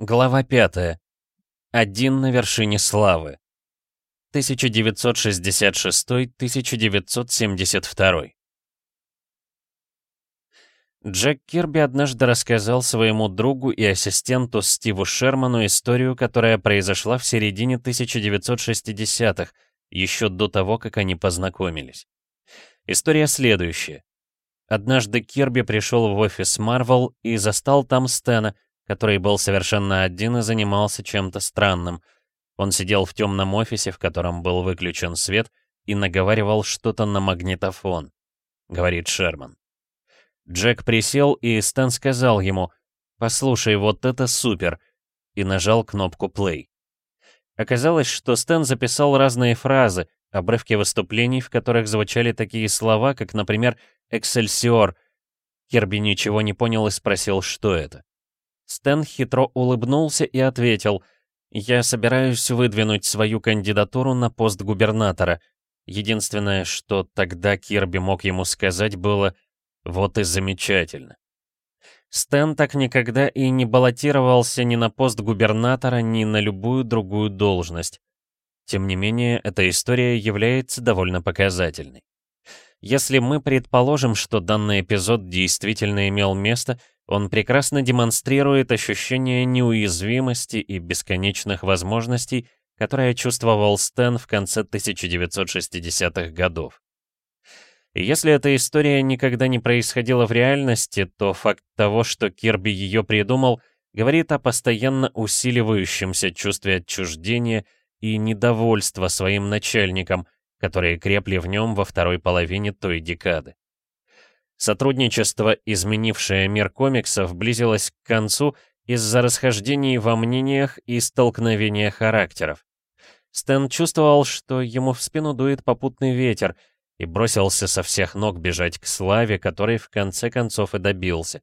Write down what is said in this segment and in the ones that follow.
Глава 5. Один на вершине славы. 1966-1972. Джек Кирби однажды рассказал своему другу и ассистенту Стиву Шерману историю, которая произошла в середине 1960-х, еще до того, как они познакомились. История следующая. Однажды Кирби пришел в офис Marvel и застал там Стена, который был совершенно один и занимался чем-то странным. Он сидел в темном офисе, в котором был выключен свет, и наговаривал что-то на магнитофон, говорит Шерман. Джек присел, и Стэн сказал ему «Послушай, вот это супер!» и нажал кнопку play. Оказалось, что Стэн записал разные фразы, обрывки выступлений, в которых звучали такие слова, как, например, «Эксельсиор». Кирби ничего не понял и спросил, что это. Стэн хитро улыбнулся и ответил, «Я собираюсь выдвинуть свою кандидатуру на пост губернатора. Единственное, что тогда Кирби мог ему сказать, было «Вот и замечательно». Стэн так никогда и не баллотировался ни на пост губернатора, ни на любую другую должность. Тем не менее, эта история является довольно показательной. Если мы предположим, что данный эпизод действительно имел место, он прекрасно демонстрирует ощущение неуязвимости и бесконечных возможностей, которое чувствовал Стэн в конце 1960-х годов. И если эта история никогда не происходила в реальности, то факт того, что Кирби ее придумал, говорит о постоянно усиливающемся чувстве отчуждения и недовольства своим начальником, которые крепли в нем во второй половине той декады. Сотрудничество, изменившее мир комиксов, близилось к концу из-за расхождений во мнениях и столкновения характеров. Стэн чувствовал, что ему в спину дует попутный ветер, и бросился со всех ног бежать к славе, которой в конце концов и добился.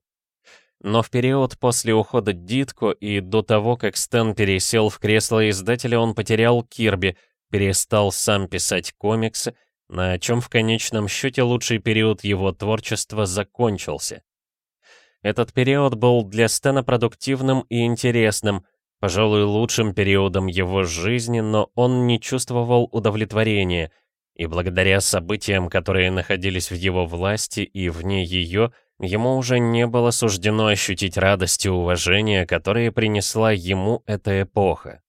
Но в период после ухода Дитко и до того, как Стэн пересел в кресло издателя, он потерял Кирби, перестал сам писать комиксы, на чем в конечном счете лучший период его творчества закончился. Этот период был для Стэна продуктивным и интересным, пожалуй, лучшим периодом его жизни, но он не чувствовал удовлетворения, и благодаря событиям, которые находились в его власти и вне ее, ему уже не было суждено ощутить радость и уважение, которые принесла ему эта эпоха.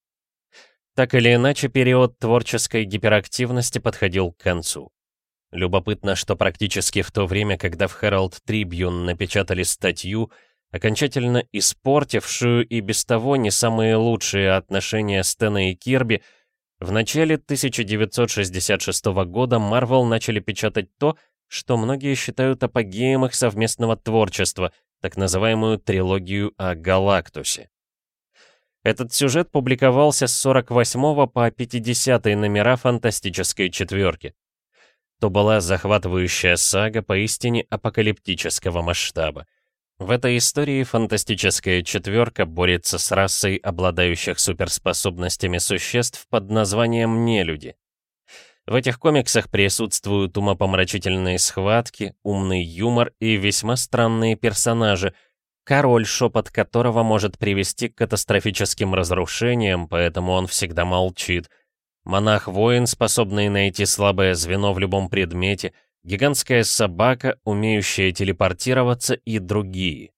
Так или иначе, период творческой гиперактивности подходил к концу. Любопытно, что практически в то время, когда в Herald Tribune напечатали статью, окончательно испортившую и без того не самые лучшие отношения Стэна и Кирби, в начале 1966 года Marvel начали печатать то, что многие считают апогеем их совместного творчества, так называемую трилогию о Галактусе. Этот сюжет публиковался с 48 по 50 номера фантастической четверки. То была захватывающая сага поистине апокалиптического масштаба. В этой истории фантастическая четверка борется с расой обладающих суперспособностями существ под названием нелюди. В этих комиксах присутствуют умопомрачительные схватки, умный юмор и весьма странные персонажи — Король, шепот которого может привести к катастрофическим разрушениям, поэтому он всегда молчит. Монах-воин, способный найти слабое звено в любом предмете, гигантская собака, умеющая телепортироваться и другие.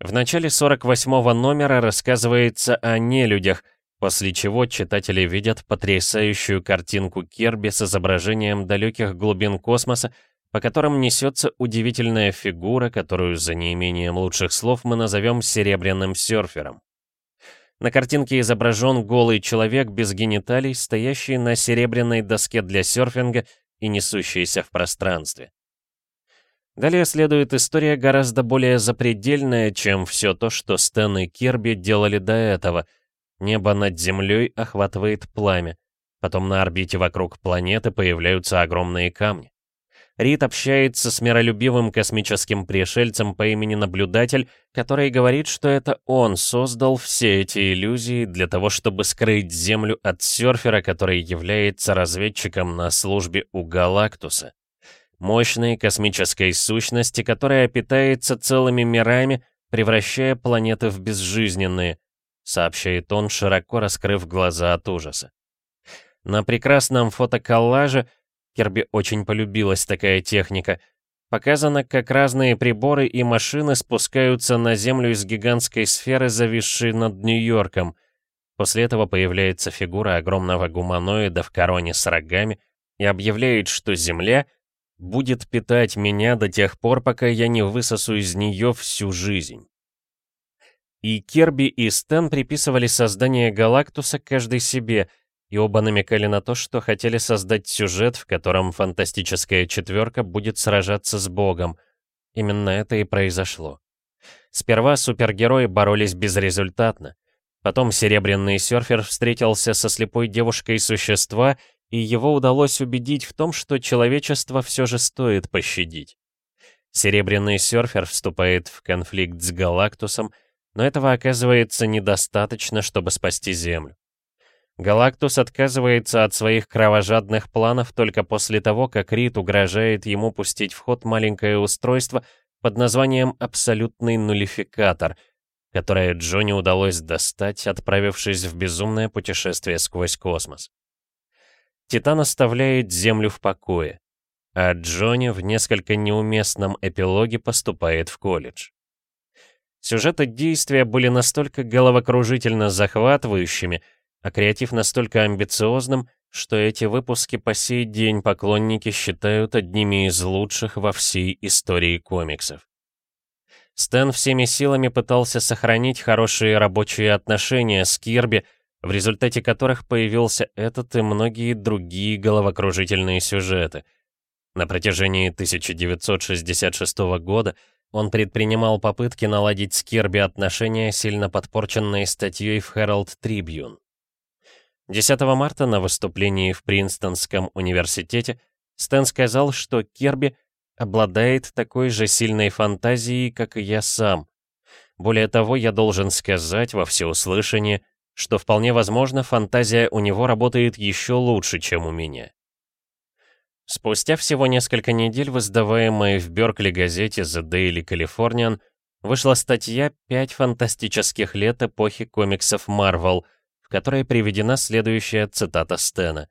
В начале 48-го номера рассказывается о нелюдях, после чего читатели видят потрясающую картинку Керби с изображением далеких глубин космоса по которым несется удивительная фигура, которую за неимением лучших слов мы назовем серебряным серфером. На картинке изображен голый человек без гениталий, стоящий на серебряной доске для серфинга и несущийся в пространстве. Далее следует история гораздо более запредельная, чем все то, что Стэн и Кирби делали до этого. Небо над землей охватывает пламя. Потом на орбите вокруг планеты появляются огромные камни. Рид общается с миролюбивым космическим пришельцем по имени Наблюдатель, который говорит, что это он создал все эти иллюзии для того, чтобы скрыть Землю от серфера, который является разведчиком на службе у Галактуса. Мощной космической сущности, которая питается целыми мирами, превращая планеты в безжизненные, сообщает он, широко раскрыв глаза от ужаса. На прекрасном фотоколлаже Керби очень полюбилась такая техника. Показано, как разные приборы и машины спускаются на Землю из гигантской сферы, зависшей над Нью-Йорком. После этого появляется фигура огромного гуманоида в короне с рогами и объявляет, что Земля будет питать меня до тех пор, пока я не высосу из нее всю жизнь. И Керби и Стэн приписывали создание Галактуса каждый себе, и оба намекали на то, что хотели создать сюжет, в котором фантастическая четверка будет сражаться с Богом. Именно это и произошло. Сперва супергерои боролись безрезультатно. Потом серебряный серфер встретился со слепой девушкой существа и его удалось убедить в том, что человечество все же стоит пощадить. Серебряный серфер вступает в конфликт с Галактусом, но этого оказывается недостаточно, чтобы спасти Землю. Галактус отказывается от своих кровожадных планов только после того, как Рид угрожает ему пустить в ход маленькое устройство под названием «Абсолютный нулификатор», которое Джонни удалось достать, отправившись в безумное путешествие сквозь космос. Титан оставляет Землю в покое, а Джонни в несколько неуместном эпилоге поступает в колледж. Сюжеты действия были настолько головокружительно захватывающими, а креатив настолько амбициозным, что эти выпуски по сей день поклонники считают одними из лучших во всей истории комиксов. Стэн всеми силами пытался сохранить хорошие рабочие отношения с Кирби, в результате которых появился этот и многие другие головокружительные сюжеты. На протяжении 1966 года он предпринимал попытки наладить с Кирби отношения, сильно подпорченные статьей в Herald Tribune. 10 марта на выступлении в Принстонском университете Стэн сказал, что Кирби обладает такой же сильной фантазией, как и я сам. Более того, я должен сказать во всеуслышание, что вполне возможно, фантазия у него работает еще лучше, чем у меня. Спустя всего несколько недель в издаваемой в Беркли газете The Daily Californian вышла статья «Пять фантастических лет эпохи комиксов Marvel», в которой приведена следующая цитата Стена.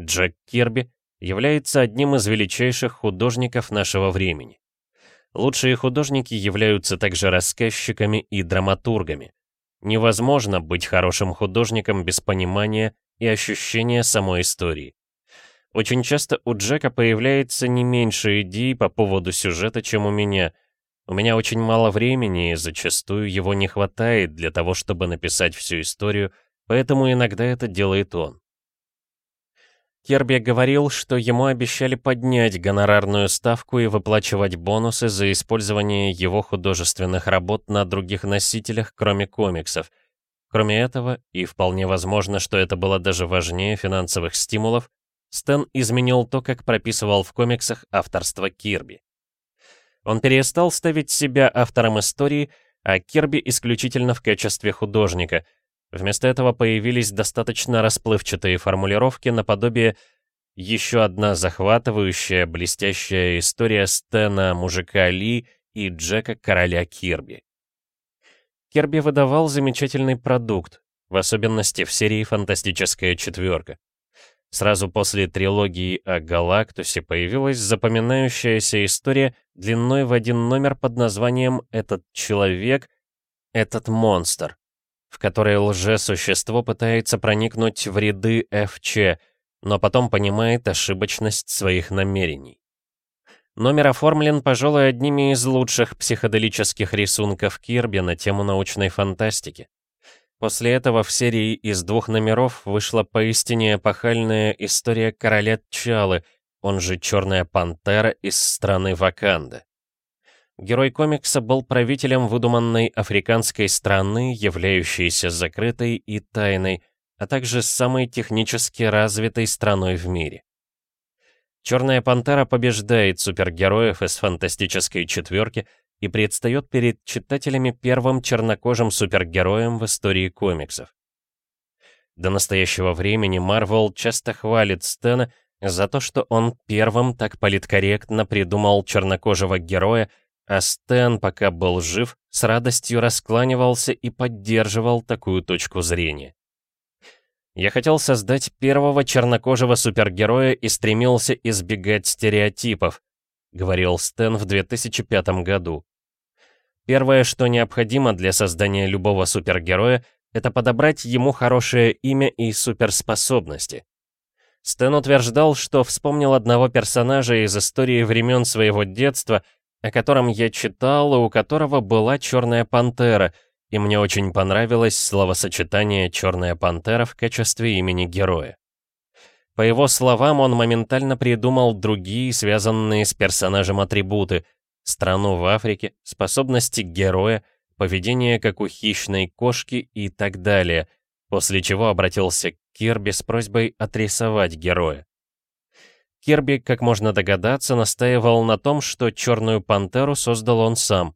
«Джек Кирби является одним из величайших художников нашего времени. Лучшие художники являются также рассказчиками и драматургами. Невозможно быть хорошим художником без понимания и ощущения самой истории. Очень часто у Джека появляется не меньше идей по поводу сюжета, чем у меня. У меня очень мало времени, и зачастую его не хватает для того, чтобы написать всю историю, поэтому иногда это делает он. Керби говорил, что ему обещали поднять гонорарную ставку и выплачивать бонусы за использование его художественных работ на других носителях, кроме комиксов. Кроме этого, и вполне возможно, что это было даже важнее финансовых стимулов, Стэн изменил то, как прописывал в комиксах авторство Кирби. Он перестал ставить себя автором истории, а Кирби исключительно в качестве художника — Вместо этого появились достаточно расплывчатые формулировки наподобие «Еще одна захватывающая, блестящая история Стэна, мужика Ли и Джека, короля Кирби». Кирби выдавал замечательный продукт, в особенности в серии «Фантастическая четверка». Сразу после трилогии о Галактусе появилась запоминающаяся история длиной в один номер под названием «Этот человек, этот монстр» в которой лже-существо пытается проникнуть в ряды ФЧ, но потом понимает ошибочность своих намерений. Номер оформлен, пожалуй, одними из лучших психоделических рисунков Кирби на тему научной фантастики. После этого в серии из двух номеров вышла поистине эпохальная история короля Чалы, он же Черная Пантера из страны Ваканда. Герой комикса был правителем выдуманной африканской страны, являющейся закрытой и тайной, а также самой технически развитой страной в мире. Черная пантера побеждает супергероев из фантастической четверки и предстает перед читателями первым чернокожим супергероем в истории комиксов. До настоящего времени Марвел часто хвалит Стэна за то, что он первым так политкорректно придумал чернокожего героя, А Стэн, пока был жив, с радостью раскланивался и поддерживал такую точку зрения. Я хотел создать первого чернокожего супергероя и стремился избегать стереотипов, говорил Стэн в 2005 году. Первое, что необходимо для создания любого супергероя, это подобрать ему хорошее имя и суперспособности. Стэн утверждал, что вспомнил одного персонажа из истории времен своего детства, о котором я читал, и у которого была черная пантера, и мне очень понравилось словосочетание «черная пантера» в качестве имени героя. По его словам, он моментально придумал другие, связанные с персонажем атрибуты, страну в Африке, способности героя, поведение как у хищной кошки и так далее, после чего обратился к Кирби с просьбой отрисовать героя. Кирби, как можно догадаться, настаивал на том, что «Черную пантеру» создал он сам.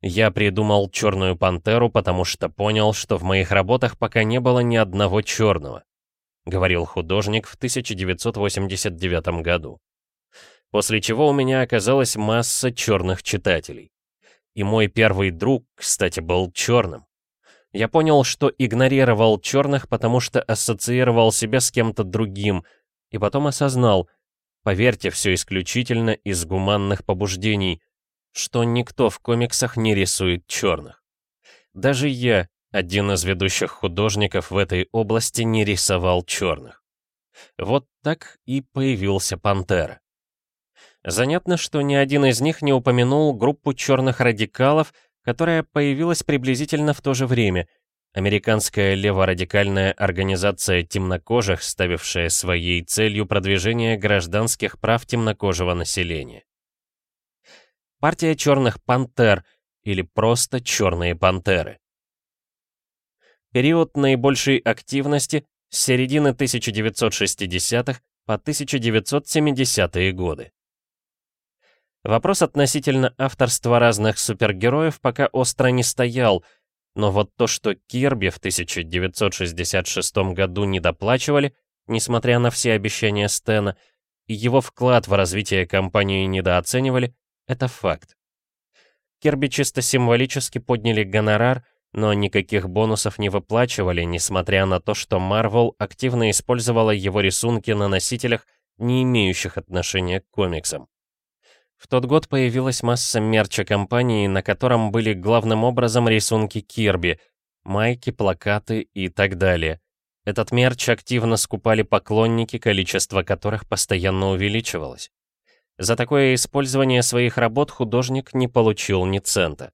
Я придумал «Черную пантеру», потому что понял, что в моих работах пока не было ни одного черного, говорил художник в 1989 году. После чего у меня оказалась масса черных читателей. И мой первый друг, кстати, был черным. Я понял, что игнорировал черных, потому что ассоциировал себя с кем-то другим, и потом осознал, поверьте, все исключительно из гуманных побуждений, что никто в комиксах не рисует черных. Даже я, один из ведущих художников в этой области, не рисовал черных. Вот так и появился Пантера. Занятно, что ни один из них не упомянул группу черных радикалов, которая появилась приблизительно в то же время. Американская леворадикальная организация темнокожих, ставившая своей целью продвижение гражданских прав темнокожего населения. Партия черных пантер или просто черные пантеры. Период наибольшей активности с середины 1960-х по 1970-е годы. Вопрос относительно авторства разных супергероев пока остро не стоял, но вот то, что Кирби в 1966 году не доплачивали, несмотря на все обещания Стена, и его вклад в развитие компании недооценивали, это факт. Кирби чисто символически подняли гонорар, но никаких бонусов не выплачивали, несмотря на то, что Marvel активно использовала его рисунки на носителях, не имеющих отношения к комиксам. В тот год появилась масса мерча компании, на котором были главным образом рисунки Кирби, майки, плакаты и так далее. Этот мерч активно скупали поклонники, количество которых постоянно увеличивалось. За такое использование своих работ художник не получил ни цента.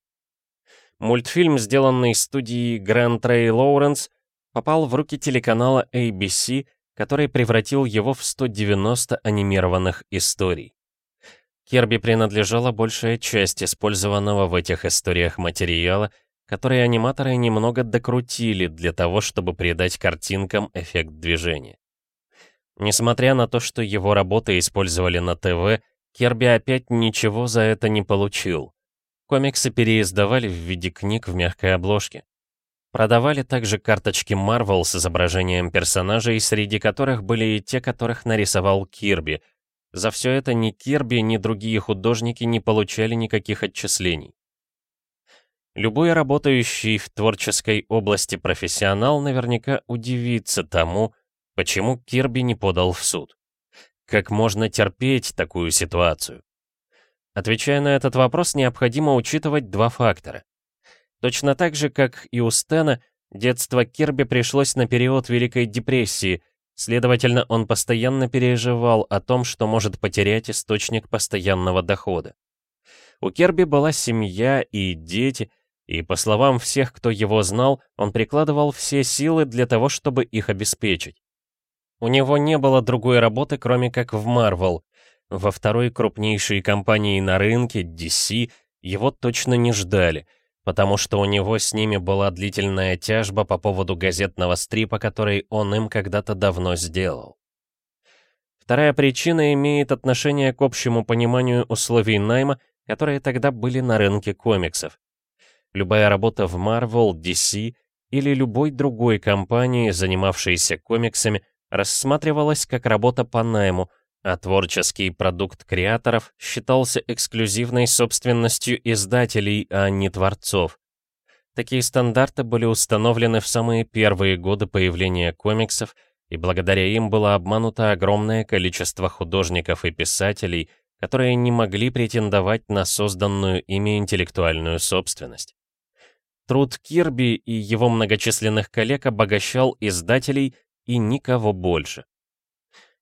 Мультфильм, сделанный студией Grand Ray Lawrence, попал в руки телеканала ABC, который превратил его в 190 анимированных историй. Керби принадлежала большая часть использованного в этих историях материала, который аниматоры немного докрутили для того, чтобы придать картинкам эффект движения. Несмотря на то, что его работы использовали на ТВ, Керби опять ничего за это не получил. Комиксы переиздавали в виде книг в мягкой обложке. Продавали также карточки Marvel с изображением персонажей, среди которых были и те, которых нарисовал Кирби — за все это ни Кирби, ни другие художники не получали никаких отчислений. Любой работающий в творческой области профессионал наверняка удивится тому, почему Кирби не подал в суд. Как можно терпеть такую ситуацию? Отвечая на этот вопрос, необходимо учитывать два фактора. Точно так же, как и у Стена, детство Кирби пришлось на период Великой депрессии, Следовательно, он постоянно переживал о том, что может потерять источник постоянного дохода. У Керби была семья и дети, и, по словам всех, кто его знал, он прикладывал все силы для того, чтобы их обеспечить. У него не было другой работы, кроме как в Marvel. Во второй крупнейшей компании на рынке, DC, его точно не ждали — потому что у него с ними была длительная тяжба по поводу газетного стрипа, который он им когда-то давно сделал. Вторая причина имеет отношение к общему пониманию условий найма, которые тогда были на рынке комиксов. Любая работа в Marvel, DC или любой другой компании, занимавшейся комиксами, рассматривалась как работа по найму, а творческий продукт креаторов считался эксклюзивной собственностью издателей, а не творцов. Такие стандарты были установлены в самые первые годы появления комиксов, и благодаря им было обмануто огромное количество художников и писателей, которые не могли претендовать на созданную ими интеллектуальную собственность. Труд Кирби и его многочисленных коллег обогащал издателей и никого больше.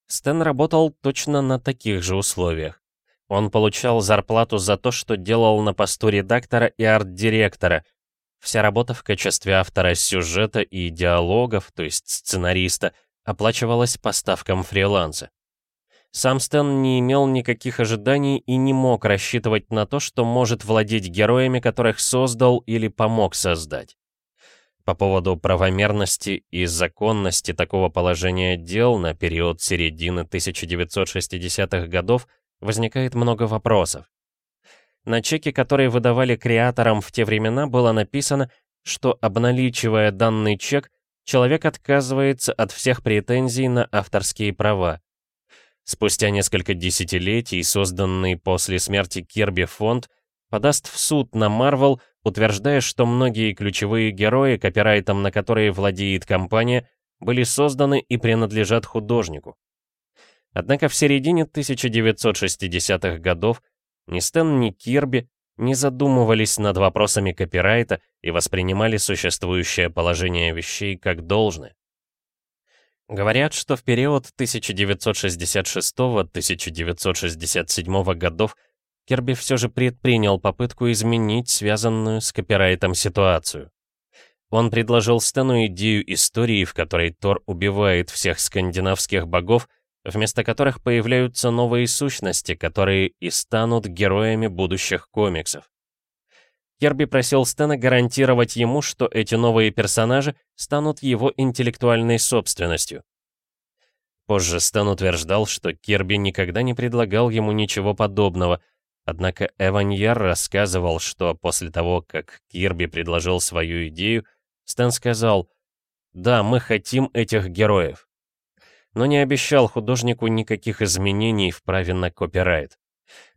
Стэн работал точно на таких же условиях. Он получал зарплату за то, что делал на посту редактора и арт-директора. Вся работа в качестве автора сюжета и диалогов, то есть сценариста, оплачивалась по ставкам фриланса. Сам Стэн не имел никаких ожиданий и не мог рассчитывать на то, что может владеть героями, которых создал или помог создать. По поводу правомерности и законности такого положения дел на период середины 1960-х годов возникает много вопросов. На чеке, который выдавали креаторам в те времена, было написано, что, обналичивая данный чек, человек отказывается от всех претензий на авторские права. Спустя несколько десятилетий созданный после смерти Кирби фонд подаст в суд на Марвел, утверждая, что многие ключевые герои, копирайтом на которые владеет компания, были созданы и принадлежат художнику. Однако в середине 1960-х годов ни Стэн, ни Кирби не задумывались над вопросами копирайта и воспринимали существующее положение вещей как должное. Говорят, что в период 1966-1967 годов Кирби все же предпринял попытку изменить связанную с копирайтом ситуацию. Он предложил Стэну идею истории, в которой Тор убивает всех скандинавских богов, вместо которых появляются новые сущности, которые и станут героями будущих комиксов. Керби просил Стэна гарантировать ему, что эти новые персонажи станут его интеллектуальной собственностью. Позже Стэн утверждал, что Кирби никогда не предлагал ему ничего подобного — Однако Эваньяр рассказывал, что после того, как Кирби предложил свою идею, Стэн сказал «Да, мы хотим этих героев», но не обещал художнику никаких изменений в праве на копирайт.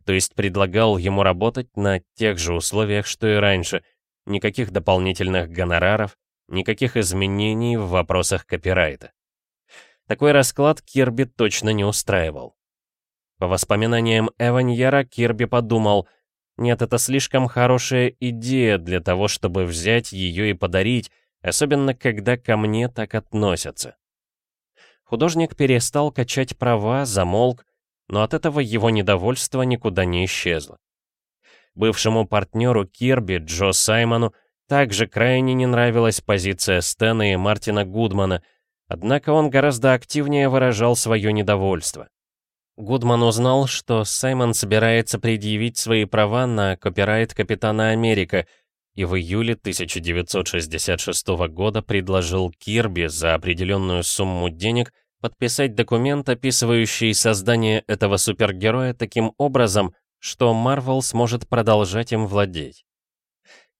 То есть предлагал ему работать на тех же условиях, что и раньше, никаких дополнительных гонораров, никаких изменений в вопросах копирайта. Такой расклад Кирби точно не устраивал. По воспоминаниям Эваньера, Кирби подумал, нет, это слишком хорошая идея для того, чтобы взять ее и подарить, особенно когда ко мне так относятся. Художник перестал качать права, замолк, но от этого его недовольство никуда не исчезло. Бывшему партнеру Кирби, Джо Саймону, также крайне не нравилась позиция Стэна и Мартина Гудмана, однако он гораздо активнее выражал свое недовольство. Гудман узнал, что Саймон собирается предъявить свои права на копирайт Капитана Америка и в июле 1966 года предложил Кирби за определенную сумму денег подписать документ, описывающий создание этого супергероя таким образом, что Марвел сможет продолжать им владеть.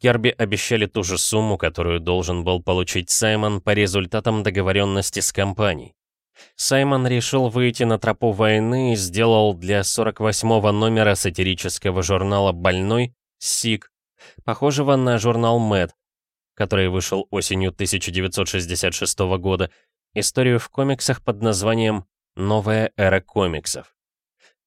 Керби обещали ту же сумму, которую должен был получить Саймон по результатам договоренности с компанией. Саймон решил выйти на тропу войны и сделал для 48-го номера сатирического журнала «Больной» «Сик», похожего на журнал «Мэд», который вышел осенью 1966 года, историю в комиксах под названием «Новая эра комиксов».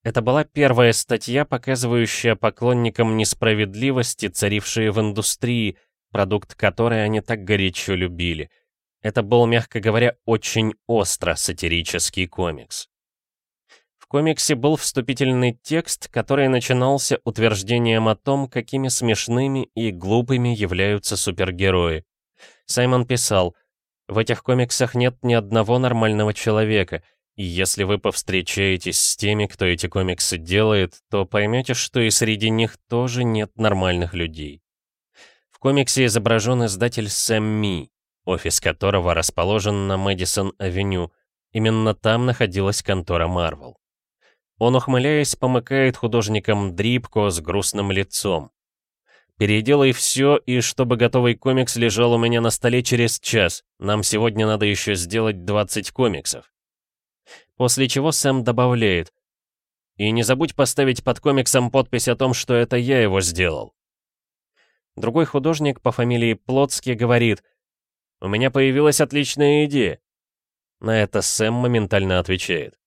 Это была первая статья, показывающая поклонникам несправедливости, царившие в индустрии, продукт которой они так горячо любили — это был, мягко говоря, очень остро сатирический комикс. В комиксе был вступительный текст, который начинался утверждением о том, какими смешными и глупыми являются супергерои. Саймон писал, «В этих комиксах нет ни одного нормального человека, и если вы повстречаетесь с теми, кто эти комиксы делает, то поймете, что и среди них тоже нет нормальных людей». В комиксе изображен издатель Сэм Ми, офис которого расположен на Мэдисон-авеню. Именно там находилась контора Марвел. Он, ухмыляясь, помыкает художникам Дрипко с грустным лицом. «Переделай все, и чтобы готовый комикс лежал у меня на столе через час. Нам сегодня надо еще сделать 20 комиксов». После чего Сэм добавляет, И не забудь поставить под комиксом подпись о том, что это я его сделал. Другой художник по фамилии Плотский говорит, «У меня появилась отличная идея». На это Сэм моментально отвечает.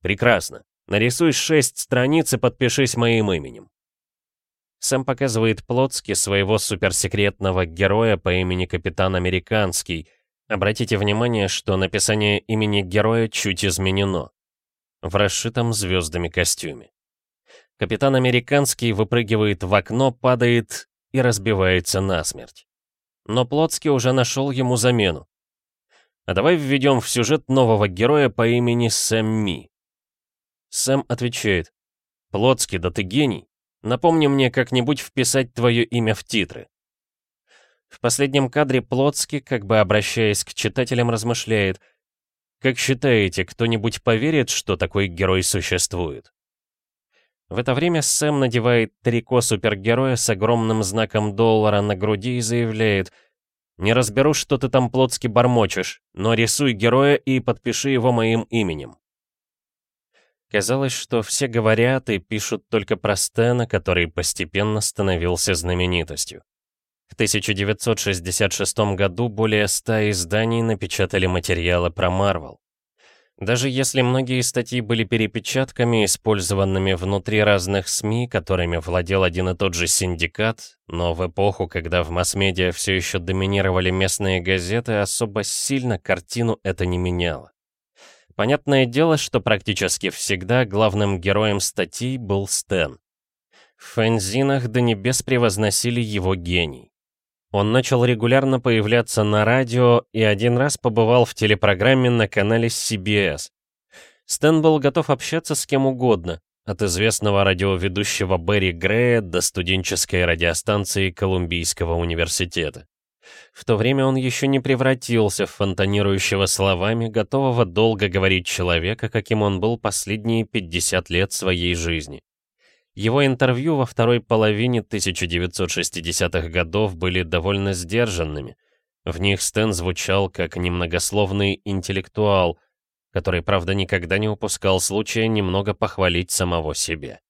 «Прекрасно. Нарисуй шесть страниц и подпишись моим именем». Сэм показывает Плотски своего суперсекретного героя по имени Капитан Американский. Обратите внимание, что написание имени героя чуть изменено. В расшитом звездами костюме. Капитан Американский выпрыгивает в окно, падает и разбивается насмерть. Но Плотский уже нашел ему замену. А давай введем в сюжет нового героя по имени Сэм Ми. Сэм отвечает. Плотский, да ты гений. Напомни мне как-нибудь вписать твое имя в титры. В последнем кадре Плотский, как бы обращаясь к читателям, размышляет. Как считаете, кто-нибудь поверит, что такой герой существует? В это время Сэм надевает трико супергероя с огромным знаком доллара на груди и заявляет «Не разберу, что ты там плотски бормочешь, но рисуй героя и подпиши его моим именем». Казалось, что все говорят и пишут только про Стэна, который постепенно становился знаменитостью. В 1966 году более ста изданий напечатали материалы про Марвел. Даже если многие статьи были перепечатками, использованными внутри разных СМИ, которыми владел один и тот же синдикат, но в эпоху, когда в масс-медиа все еще доминировали местные газеты, особо сильно картину это не меняло. Понятное дело, что практически всегда главным героем статей был Стэн. В фэнзинах до небес превозносили его гений. Он начал регулярно появляться на радио и один раз побывал в телепрограмме на канале CBS. Стэн был готов общаться с кем угодно, от известного радиоведущего Берри Грея до студенческой радиостанции Колумбийского университета. В то время он еще не превратился в фонтанирующего словами, готового долго говорить человека, каким он был последние 50 лет своей жизни. Его интервью во второй половине 1960-х годов были довольно сдержанными. В них Стэн звучал как немногословный интеллектуал, который, правда, никогда не упускал случая немного похвалить самого себя.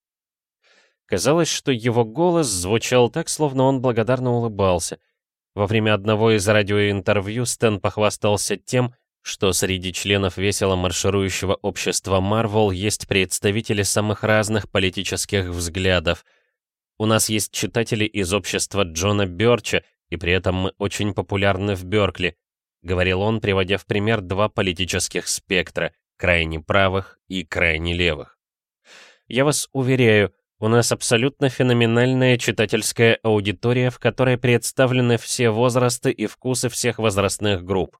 Казалось, что его голос звучал так, словно он благодарно улыбался. Во время одного из радиоинтервью Стэн похвастался тем, что среди членов весело марширующего общества Марвел есть представители самых разных политических взглядов. У нас есть читатели из общества Джона Бёрча, и при этом мы очень популярны в Бёркли, говорил он, приводя в пример два политических спектра, крайне правых и крайне левых. Я вас уверяю, у нас абсолютно феноменальная читательская аудитория, в которой представлены все возрасты и вкусы всех возрастных групп.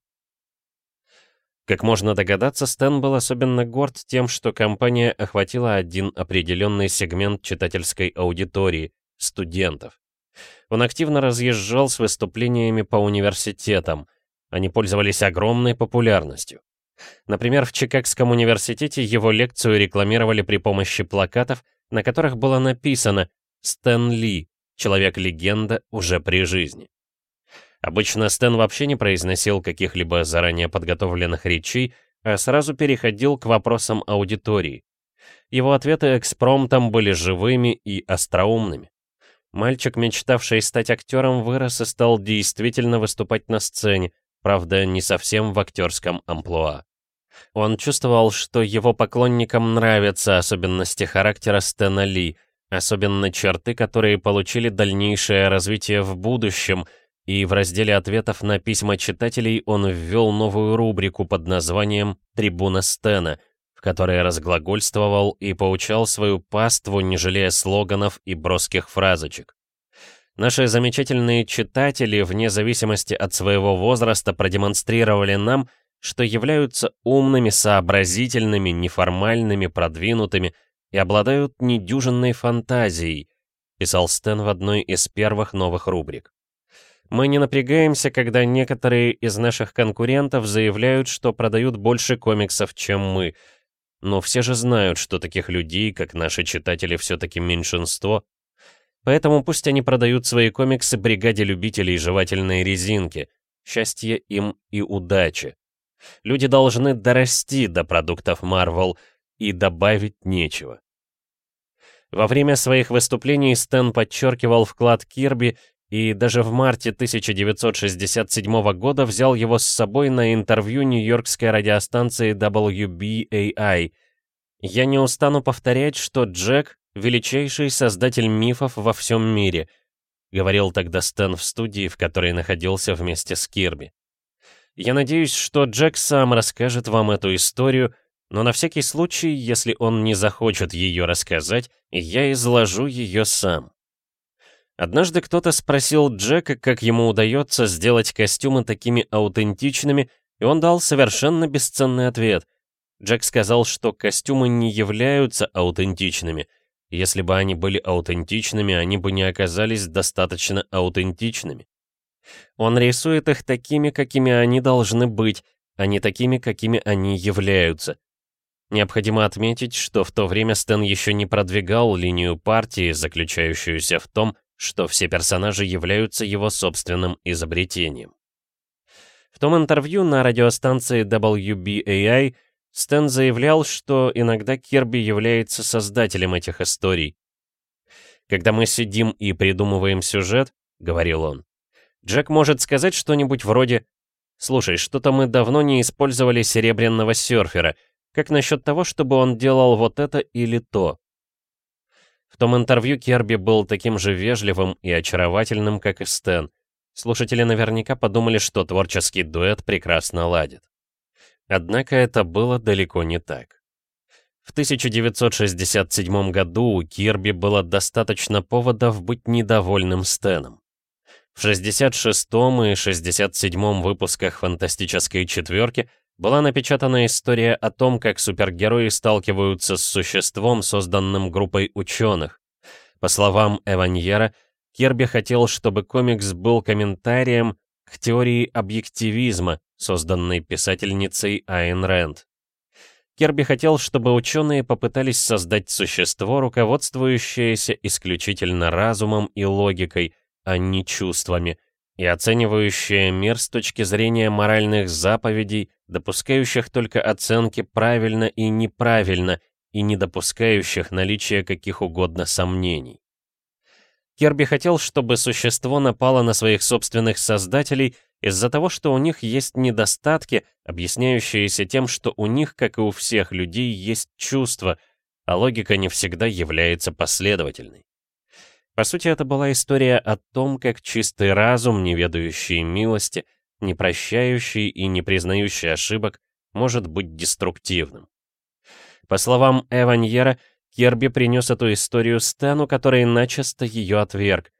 Как можно догадаться, Стэн был особенно горд тем, что компания охватила один определенный сегмент читательской аудитории — студентов. Он активно разъезжал с выступлениями по университетам. Они пользовались огромной популярностью. Например, в Чикагском университете его лекцию рекламировали при помощи плакатов, на которых было написано «Стэн Ли, человек-легенда уже при жизни». Обычно Стэн вообще не произносил каких-либо заранее подготовленных речей, а сразу переходил к вопросам аудитории. Его ответы экспромтом были живыми и остроумными. Мальчик, мечтавший стать актером, вырос и стал действительно выступать на сцене, правда, не совсем в актерском амплуа. Он чувствовал, что его поклонникам нравятся особенности характера Стэна Ли, особенно черты, которые получили дальнейшее развитие в будущем — и в разделе ответов на письма читателей он ввел новую рубрику под названием «Трибуна Стена», в которой разглагольствовал и поучал свою паству, не жалея слоганов и броских фразочек. Наши замечательные читатели, вне зависимости от своего возраста, продемонстрировали нам, что являются умными, сообразительными, неформальными, продвинутыми и обладают недюжинной фантазией, писал Стэн в одной из первых новых рубрик. Мы не напрягаемся, когда некоторые из наших конкурентов заявляют, что продают больше комиксов, чем мы. Но все же знают, что таких людей, как наши читатели, все-таки меньшинство. Поэтому пусть они продают свои комиксы бригаде любителей жевательной резинки. Счастье им и удачи. Люди должны дорасти до продуктов Marvel, и добавить нечего. Во время своих выступлений Стэн подчеркивал вклад Кирби и даже в марте 1967 года взял его с собой на интервью нью-йоркской радиостанции WBAI. «Я не устану повторять, что Джек — величайший создатель мифов во всем мире», — говорил тогда Стэн в студии, в которой находился вместе с Кирби. «Я надеюсь, что Джек сам расскажет вам эту историю, но на всякий случай, если он не захочет ее рассказать, я изложу ее сам». Однажды кто-то спросил Джека, как ему удается сделать костюмы такими аутентичными, и он дал совершенно бесценный ответ. Джек сказал, что костюмы не являются аутентичными. Если бы они были аутентичными, они бы не оказались достаточно аутентичными. Он рисует их такими, какими они должны быть, а не такими, какими они являются. Необходимо отметить, что в то время Стэн еще не продвигал линию партии, заключающуюся в том, что все персонажи являются его собственным изобретением. В том интервью на радиостанции WBAI Стэн заявлял, что иногда Кирби является создателем этих историй. «Когда мы сидим и придумываем сюжет», — говорил он, Джек может сказать что-нибудь вроде «Слушай, что-то мы давно не использовали серебряного серфера. Как насчет того, чтобы он делал вот это или то?» В том интервью Керби был таким же вежливым и очаровательным, как и Стэн. Слушатели наверняка подумали, что творческий дуэт прекрасно ладит. Однако это было далеко не так. В 1967 году у Кирби было достаточно поводов быть недовольным Стэном. В 66 и 67 выпусках «Фантастической четверки» была напечатана история о том, как супергерои сталкиваются с существом, созданным группой ученых. По словам Эваньера, Кирби хотел, чтобы комикс был комментарием к теории объективизма, созданной писательницей Айн Рэнд. Кирби хотел, чтобы ученые попытались создать существо, руководствующееся исключительно разумом и логикой, а не чувствами — и оценивающая мир с точки зрения моральных заповедей, допускающих только оценки правильно и неправильно, и не допускающих наличия каких угодно сомнений. Керби хотел, чтобы существо напало на своих собственных создателей из-за того, что у них есть недостатки, объясняющиеся тем, что у них, как и у всех людей, есть чувства, а логика не всегда является последовательной. По сути, это была история о том, как чистый разум, не ведающий милости, не прощающий и не признающий ошибок, может быть деструктивным. По словам Эваньера, Керби принес эту историю Стэну, который начисто ее отверг.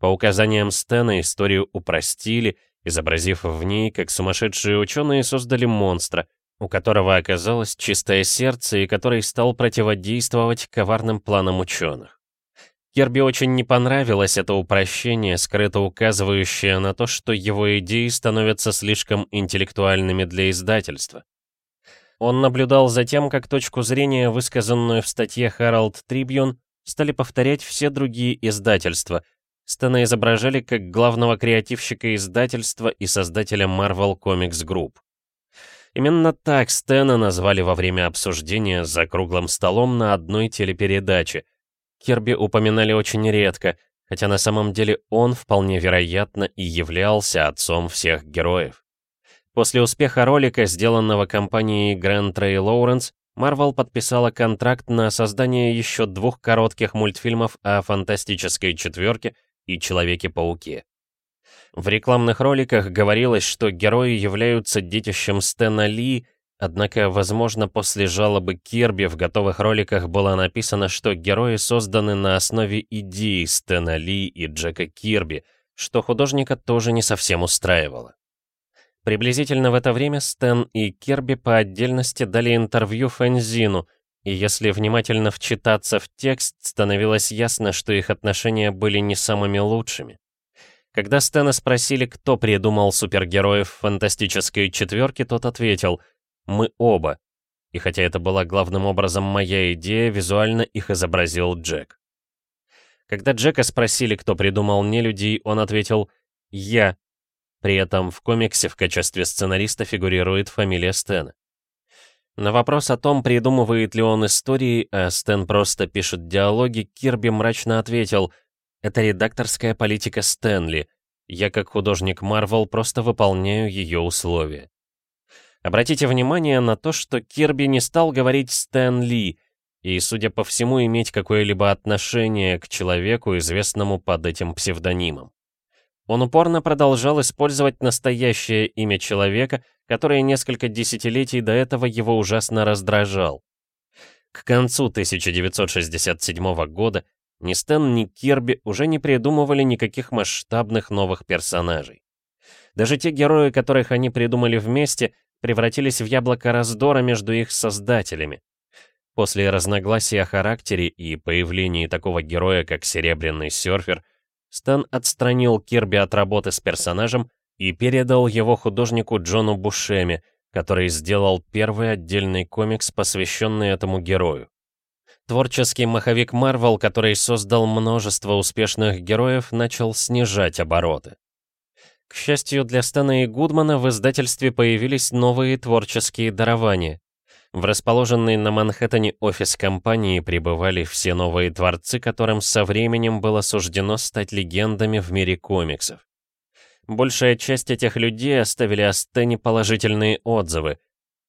По указаниям Стэна историю упростили, изобразив в ней, как сумасшедшие ученые создали монстра, у которого оказалось чистое сердце и который стал противодействовать коварным планам ученых. Керби очень не понравилось это упрощение, скрыто указывающее на то, что его идеи становятся слишком интеллектуальными для издательства. Он наблюдал за тем, как точку зрения, высказанную в статье Herald Tribune, стали повторять все другие издательства. Стэна изображали как главного креативщика издательства и создателя Marvel Comics Group. Именно так Стэна назвали во время обсуждения за круглым столом на одной телепередаче — Кирби упоминали очень редко, хотя на самом деле он вполне вероятно и являлся отцом всех героев. После успеха ролика, сделанного компанией Grand Ray Lawrence, Marvel подписала контракт на создание еще двух коротких мультфильмов о фантастической четверке и Человеке-пауке. В рекламных роликах говорилось, что герои являются детищем Стэна Ли Однако, возможно, после жалобы Кирби в готовых роликах было написано, что герои созданы на основе идеи Стэна Ли и Джека Кирби, что художника тоже не совсем устраивало. Приблизительно в это время Стэн и Кирби по отдельности дали интервью Фэнзину, и если внимательно вчитаться в текст, становилось ясно, что их отношения были не самыми лучшими. Когда Стэна спросили, кто придумал супергероев фантастической четверки, тот ответил — мы оба. И хотя это была главным образом моя идея, визуально их изобразил Джек. Когда Джека спросили, кто придумал нелюдей, он ответил «Я». При этом в комиксе в качестве сценариста фигурирует фамилия Стэна. На вопрос о том, придумывает ли он истории, а Стэн просто пишет диалоги, Кирби мрачно ответил, «Это редакторская политика Стэнли. Я, как художник Марвел, просто выполняю ее условия». Обратите внимание на то, что Кирби не стал говорить Стэн Ли, и, судя по всему, иметь какое-либо отношение к человеку, известному под этим псевдонимом. Он упорно продолжал использовать настоящее имя человека, которое несколько десятилетий до этого его ужасно раздражал. К концу 1967 года ни Стэн, ни Кирби уже не придумывали никаких масштабных новых персонажей. Даже те герои, которых они придумали вместе, превратились в яблоко раздора между их создателями. После разногласий о характере и появлении такого героя, как Серебряный серфер, Стэн отстранил Кирби от работы с персонажем и передал его художнику Джону Бушеми, который сделал первый отдельный комикс, посвященный этому герою. Творческий маховик Марвел, который создал множество успешных героев, начал снижать обороты. К счастью для Стэна и Гудмана, в издательстве появились новые творческие дарования. В расположенный на Манхэттене офис компании пребывали все новые творцы, которым со временем было суждено стать легендами в мире комиксов. Большая часть этих людей оставили о Стэне положительные отзывы.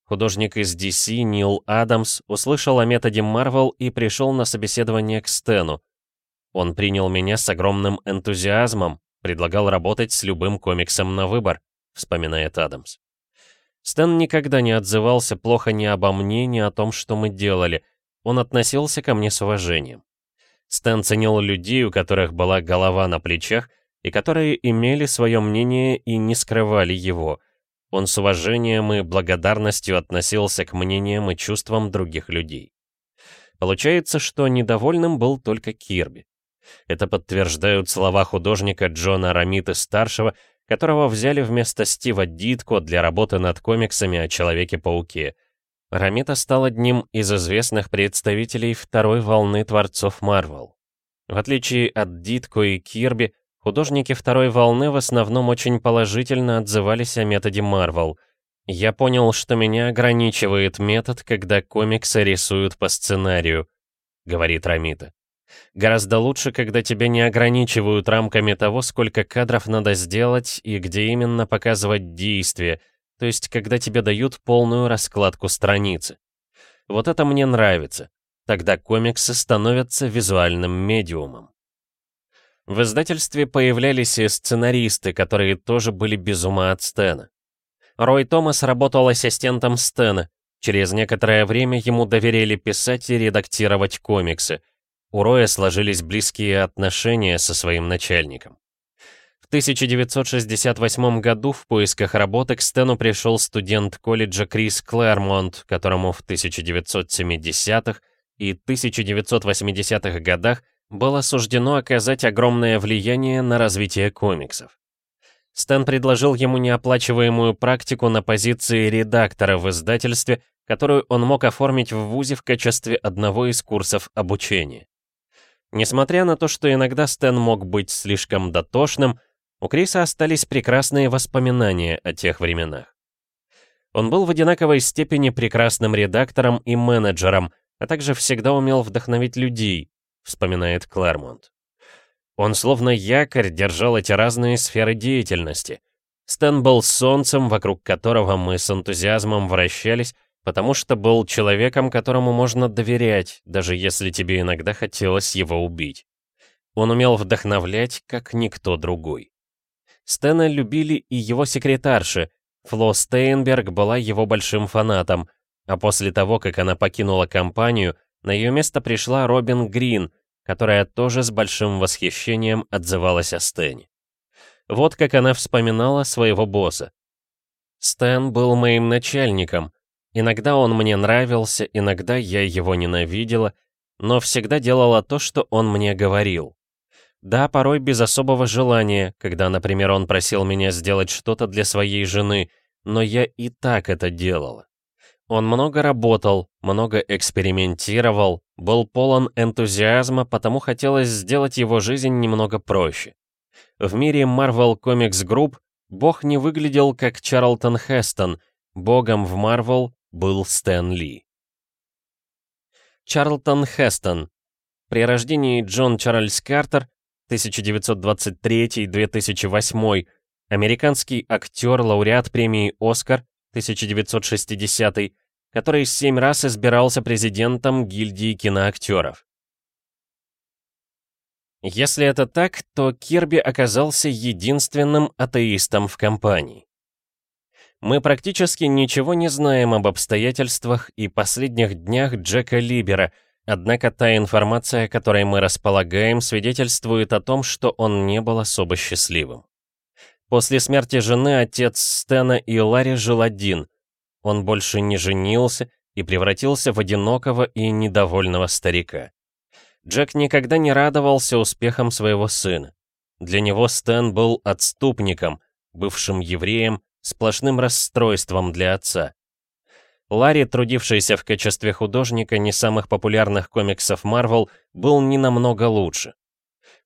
Художник из DC Нил Адамс услышал о методе Марвел и пришел на собеседование к Стэну. Он принял меня с огромным энтузиазмом, предлагал работать с любым комиксом на выбор, вспоминает Адамс. Стэн никогда не отзывался плохо ни обо мне, ни о том, что мы делали. Он относился ко мне с уважением. Стэн ценил людей, у которых была голова на плечах, и которые имели свое мнение и не скрывали его. Он с уважением и благодарностью относился к мнениям и чувствам других людей. Получается, что недовольным был только Кирби. Это подтверждают слова художника Джона Рамиты-старшего, которого взяли вместо Стива Дитко для работы над комиксами о Человеке-пауке. Рамита стал одним из известных представителей второй волны творцов Марвел. В отличие от Дитко и Кирби, художники второй волны в основном очень положительно отзывались о методе Марвел. Я понял, что меня ограничивает метод, когда комиксы рисуют по сценарию, говорит Рамита. Гораздо лучше, когда тебя не ограничивают рамками того, сколько кадров надо сделать и где именно показывать действие, то есть когда тебе дают полную раскладку страницы. Вот это мне нравится. Тогда комиксы становятся визуальным медиумом. В издательстве появлялись и сценаристы, которые тоже были без ума от Стэна. Рой Томас работал ассистентом Стэна. Через некоторое время ему доверили писать и редактировать комиксы — у Роя сложились близкие отношения со своим начальником. В 1968 году в поисках работы к Стэну пришел студент колледжа Крис Клэрмонт, которому в 1970-х и 1980-х годах было суждено оказать огромное влияние на развитие комиксов. Стэн предложил ему неоплачиваемую практику на позиции редактора в издательстве, которую он мог оформить в ВУЗе в качестве одного из курсов обучения. Несмотря на то, что иногда Стэн мог быть слишком дотошным, у Криса остались прекрасные воспоминания о тех временах. Он был в одинаковой степени прекрасным редактором и менеджером, а также всегда умел вдохновить людей, вспоминает Клэрмонт. Он словно якорь держал эти разные сферы деятельности. Стэн был солнцем, вокруг которого мы с энтузиазмом вращались, потому что был человеком, которому можно доверять, даже если тебе иногда хотелось его убить. Он умел вдохновлять, как никто другой. Стэна любили и его секретарши. Фло Стейнберг была его большим фанатом, а после того, как она покинула компанию, на ее место пришла Робин Грин, которая тоже с большим восхищением отзывалась о Стэне. Вот как она вспоминала своего босса. «Стэн был моим начальником, Иногда он мне нравился, иногда я его ненавидела, но всегда делала то, что он мне говорил. Да, порой без особого желания, когда, например, он просил меня сделать что-то для своей жены, но я и так это делала. Он много работал, много экспериментировал, был полон энтузиазма, потому хотелось сделать его жизнь немного проще. В мире Marvel Comics Group Бог не выглядел как Чарлтон Хестон, Богом в Marvel был Стэн Ли. Чарлтон Хестон. При рождении Джон Чарльз Картер, 1923-2008, американский актер, лауреат премии «Оскар», 1960 который семь раз избирался президентом гильдии киноактеров. Если это так, то Кирби оказался единственным атеистом в компании. Мы практически ничего не знаем об обстоятельствах и последних днях Джека Либера, однако та информация, которой мы располагаем, свидетельствует о том, что он не был особо счастливым. После смерти жены отец Стена и Ларри жил один. Он больше не женился и превратился в одинокого и недовольного старика. Джек никогда не радовался успехам своего сына. Для него Стэн был отступником, бывшим евреем, сплошным расстройством для отца. Ларри, трудившийся в качестве художника не самых популярных комиксов Марвел, был не намного лучше.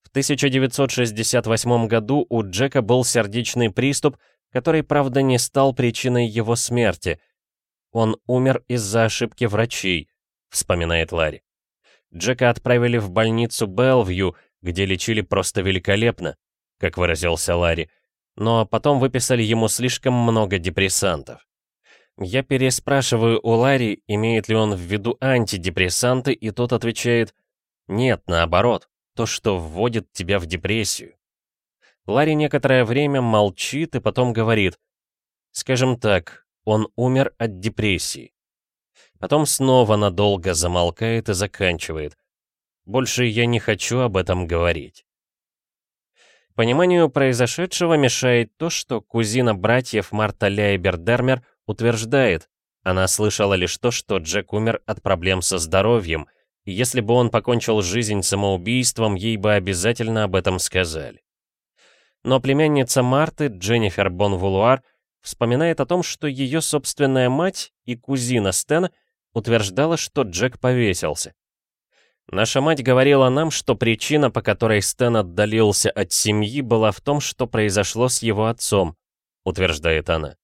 В 1968 году у Джека был сердечный приступ, который, правда, не стал причиной его смерти. Он умер из-за ошибки врачей, вспоминает Ларри. Джека отправили в больницу Белвью, где лечили просто великолепно, как выразился Ларри, но потом выписали ему слишком много депрессантов. Я переспрашиваю у Ларри, имеет ли он в виду антидепрессанты, и тот отвечает «Нет, наоборот, то, что вводит тебя в депрессию». Ларри некоторое время молчит и потом говорит «Скажем так, он умер от депрессии». Потом снова надолго замолкает и заканчивает. Больше я не хочу об этом говорить. Пониманию произошедшего мешает то, что кузина братьев Марта Ляйбер-Дермер утверждает, она слышала лишь то, что Джек умер от проблем со здоровьем, и если бы он покончил жизнь самоубийством, ей бы обязательно об этом сказали. Но племянница Марты, Дженнифер Бонвулуар, вспоминает о том, что ее собственная мать и кузина Стена утверждала, что Джек повесился. Наша мать говорила нам, что причина, по которой Стэн отдалился от семьи, была в том, что произошло с его отцом, утверждает она.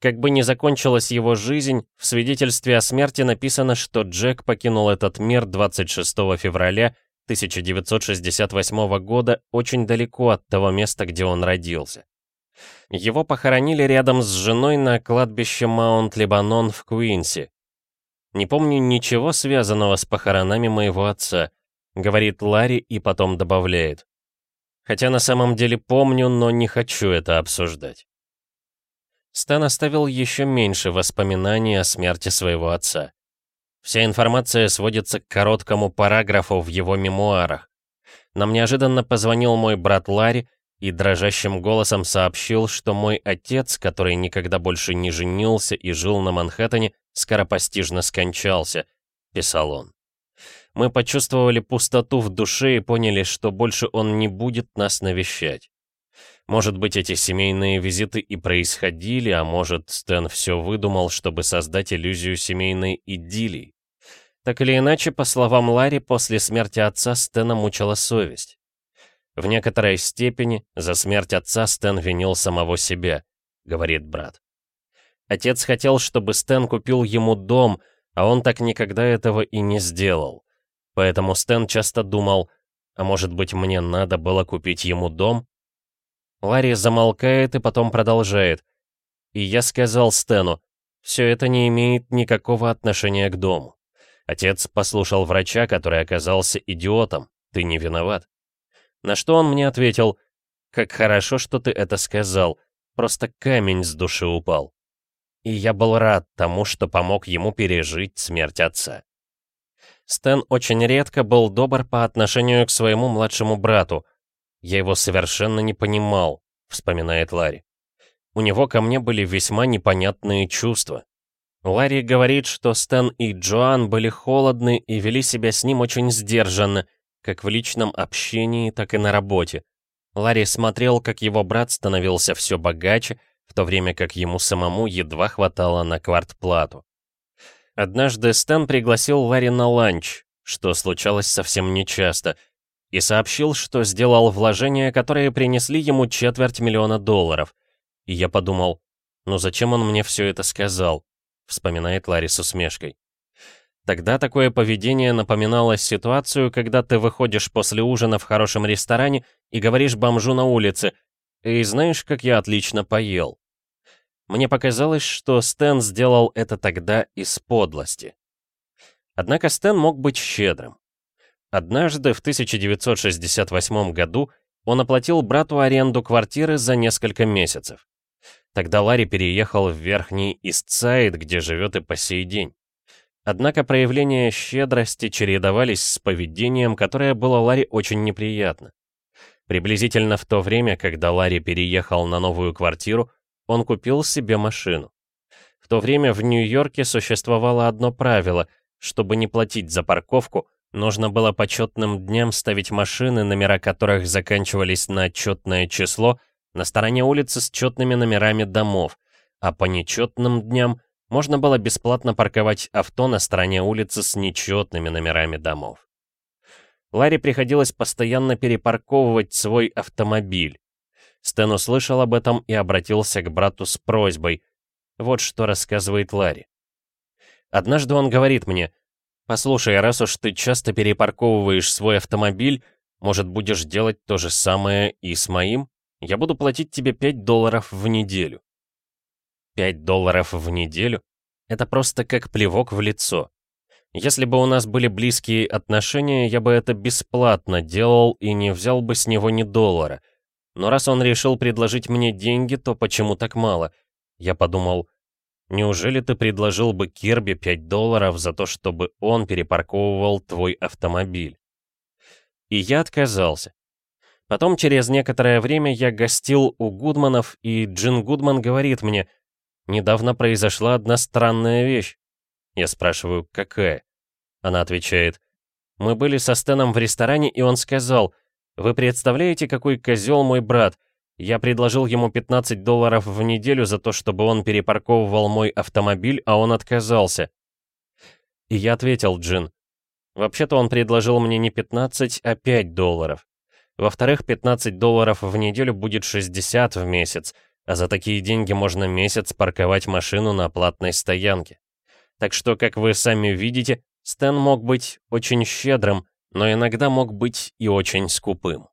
Как бы ни закончилась его жизнь, в свидетельстве о смерти написано, что Джек покинул этот мир 26 февраля 1968 года очень далеко от того места, где он родился. Его похоронили рядом с женой на кладбище Маунт-Лебанон в Куинси, не помню ничего связанного с похоронами моего отца», — говорит Ларри и потом добавляет. «Хотя на самом деле помню, но не хочу это обсуждать». Стэн оставил еще меньше воспоминаний о смерти своего отца. Вся информация сводится к короткому параграфу в его мемуарах. Нам неожиданно позвонил мой брат Ларри и дрожащим голосом сообщил, что мой отец, который никогда больше не женился и жил на Манхэттене, скоропостижно скончался, писал он. Мы почувствовали пустоту в душе и поняли, что больше он не будет нас навещать. Может быть, эти семейные визиты и происходили, а может, Стэн все выдумал, чтобы создать иллюзию семейной идиллии. Так или иначе, по словам Ларри, после смерти отца Стэна мучила совесть. В некоторой степени за смерть отца Стэн винил самого себя, говорит брат. Отец хотел, чтобы Стэн купил ему дом, а он так никогда этого и не сделал. Поэтому Стэн часто думал, а может быть мне надо было купить ему дом? Ларри замолкает и потом продолжает. И я сказал Стэну, все это не имеет никакого отношения к дому. Отец послушал врача, который оказался идиотом. Ты не виноват. На что он мне ответил, «Как хорошо, что ты это сказал. Просто камень с души упал». И я был рад тому, что помог ему пережить смерть отца. Стэн очень редко был добр по отношению к своему младшему брату. Я его совершенно не понимал, вспоминает Ларри. У него ко мне были весьма непонятные чувства. Ларри говорит, что Стэн и Джоан были холодны и вели себя с ним очень сдержанно, как в личном общении, так и на работе. Ларри смотрел, как его брат становился все богаче, в то время как ему самому едва хватало на квартплату. Однажды Стэн пригласил Ларри на ланч, что случалось совсем нечасто, и сообщил, что сделал вложения, которые принесли ему четверть миллиона долларов. И я подумал, ну зачем он мне все это сказал? — вспоминает Ларри с усмешкой. Тогда такое поведение напоминало ситуацию, когда ты выходишь после ужина в хорошем ресторане и говоришь бомжу на улице «И знаешь, как я отлично поел?» Мне показалось, что Стэн сделал это тогда из подлости. Однако Стэн мог быть щедрым. Однажды в 1968 году он оплатил брату аренду квартиры за несколько месяцев. Тогда Ларри переехал в Верхний Истсайд, где живет и по сей день. Однако проявления щедрости чередовались с поведением, которое было Ларри очень неприятно. Приблизительно в то время, когда Ларри переехал на новую квартиру, он купил себе машину. В то время в Нью-Йорке существовало одно правило — чтобы не платить за парковку, нужно было по четным дням ставить машины, номера которых заканчивались на четное число, на стороне улицы с четными номерами домов, а по нечетным дням можно было бесплатно парковать авто на стороне улицы с нечетными номерами домов. Ларри приходилось постоянно перепарковывать свой автомобиль. Стэн услышал об этом и обратился к брату с просьбой. Вот что рассказывает Ларри. Однажды он говорит мне, «Послушай, раз уж ты часто перепарковываешь свой автомобиль, может, будешь делать то же самое и с моим? Я буду платить тебе 5 долларов в неделю». 5 долларов в неделю? Это просто как плевок в лицо. Если бы у нас были близкие отношения, я бы это бесплатно делал и не взял бы с него ни доллара. Но раз он решил предложить мне деньги, то почему так мало? Я подумал, неужели ты предложил бы Кирби 5 долларов за то, чтобы он перепарковывал твой автомобиль? И я отказался. Потом, через некоторое время, я гостил у Гудманов, и Джин Гудман говорит мне — Недавно произошла одна странная вещь. Я спрашиваю, какая? Она отвечает, мы были со Стэном в ресторане, и он сказал, вы представляете, какой козел мой брат? Я предложил ему 15 долларов в неделю за то, чтобы он перепарковывал мой автомобиль, а он отказался. И я ответил Джин, вообще-то он предложил мне не 15, а 5 долларов. Во-вторых, 15 долларов в неделю будет 60 в месяц, а за такие деньги можно месяц парковать машину на платной стоянке. Так что, как вы сами видите, Стэн мог быть очень щедрым, но иногда мог быть и очень скупым.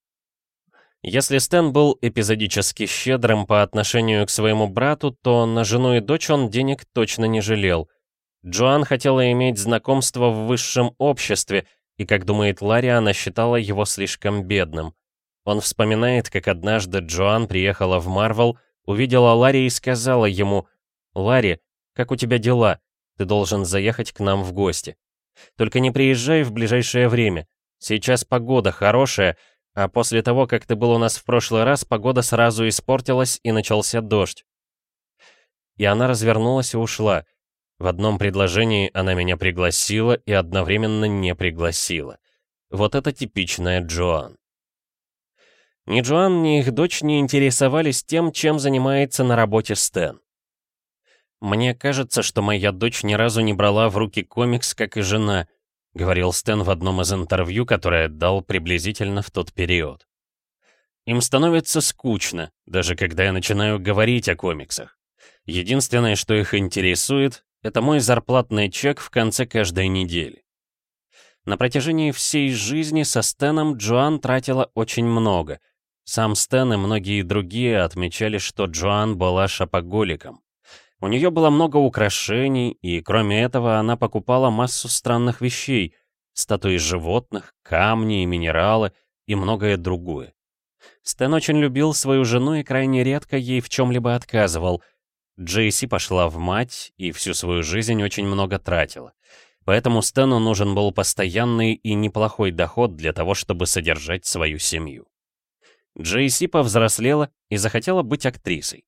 Если Стэн был эпизодически щедрым по отношению к своему брату, то на жену и дочь он денег точно не жалел. Джоан хотела иметь знакомство в высшем обществе, и, как думает Ларри, она считала его слишком бедным. Он вспоминает, как однажды Джоан приехала в Марвел, увидела Ларри и сказала ему, «Ларри, как у тебя дела? Ты должен заехать к нам в гости. Только не приезжай в ближайшее время. Сейчас погода хорошая, а после того, как ты был у нас в прошлый раз, погода сразу испортилась и начался дождь». И она развернулась и ушла. В одном предложении она меня пригласила и одновременно не пригласила. Вот это типичная Джоан. Ни Джоан, ни их дочь не интересовались тем, чем занимается на работе Стэн. «Мне кажется, что моя дочь ни разу не брала в руки комикс, как и жена», — говорил Стэн в одном из интервью, которое дал приблизительно в тот период. «Им становится скучно, даже когда я начинаю говорить о комиксах. Единственное, что их интересует, это мой зарплатный чек в конце каждой недели. На протяжении всей жизни со Стэном Джоан тратила очень много — сам Стэн и многие другие отмечали, что Джоан была шопоголиком. У нее было много украшений, и кроме этого она покупала массу странных вещей, статуи животных, камни и минералы и многое другое. Стэн очень любил свою жену и крайне редко ей в чем-либо отказывал. Джейси пошла в мать и всю свою жизнь очень много тратила. Поэтому Стэну нужен был постоянный и неплохой доход для того, чтобы содержать свою семью. Джейси повзрослела и захотела быть актрисой.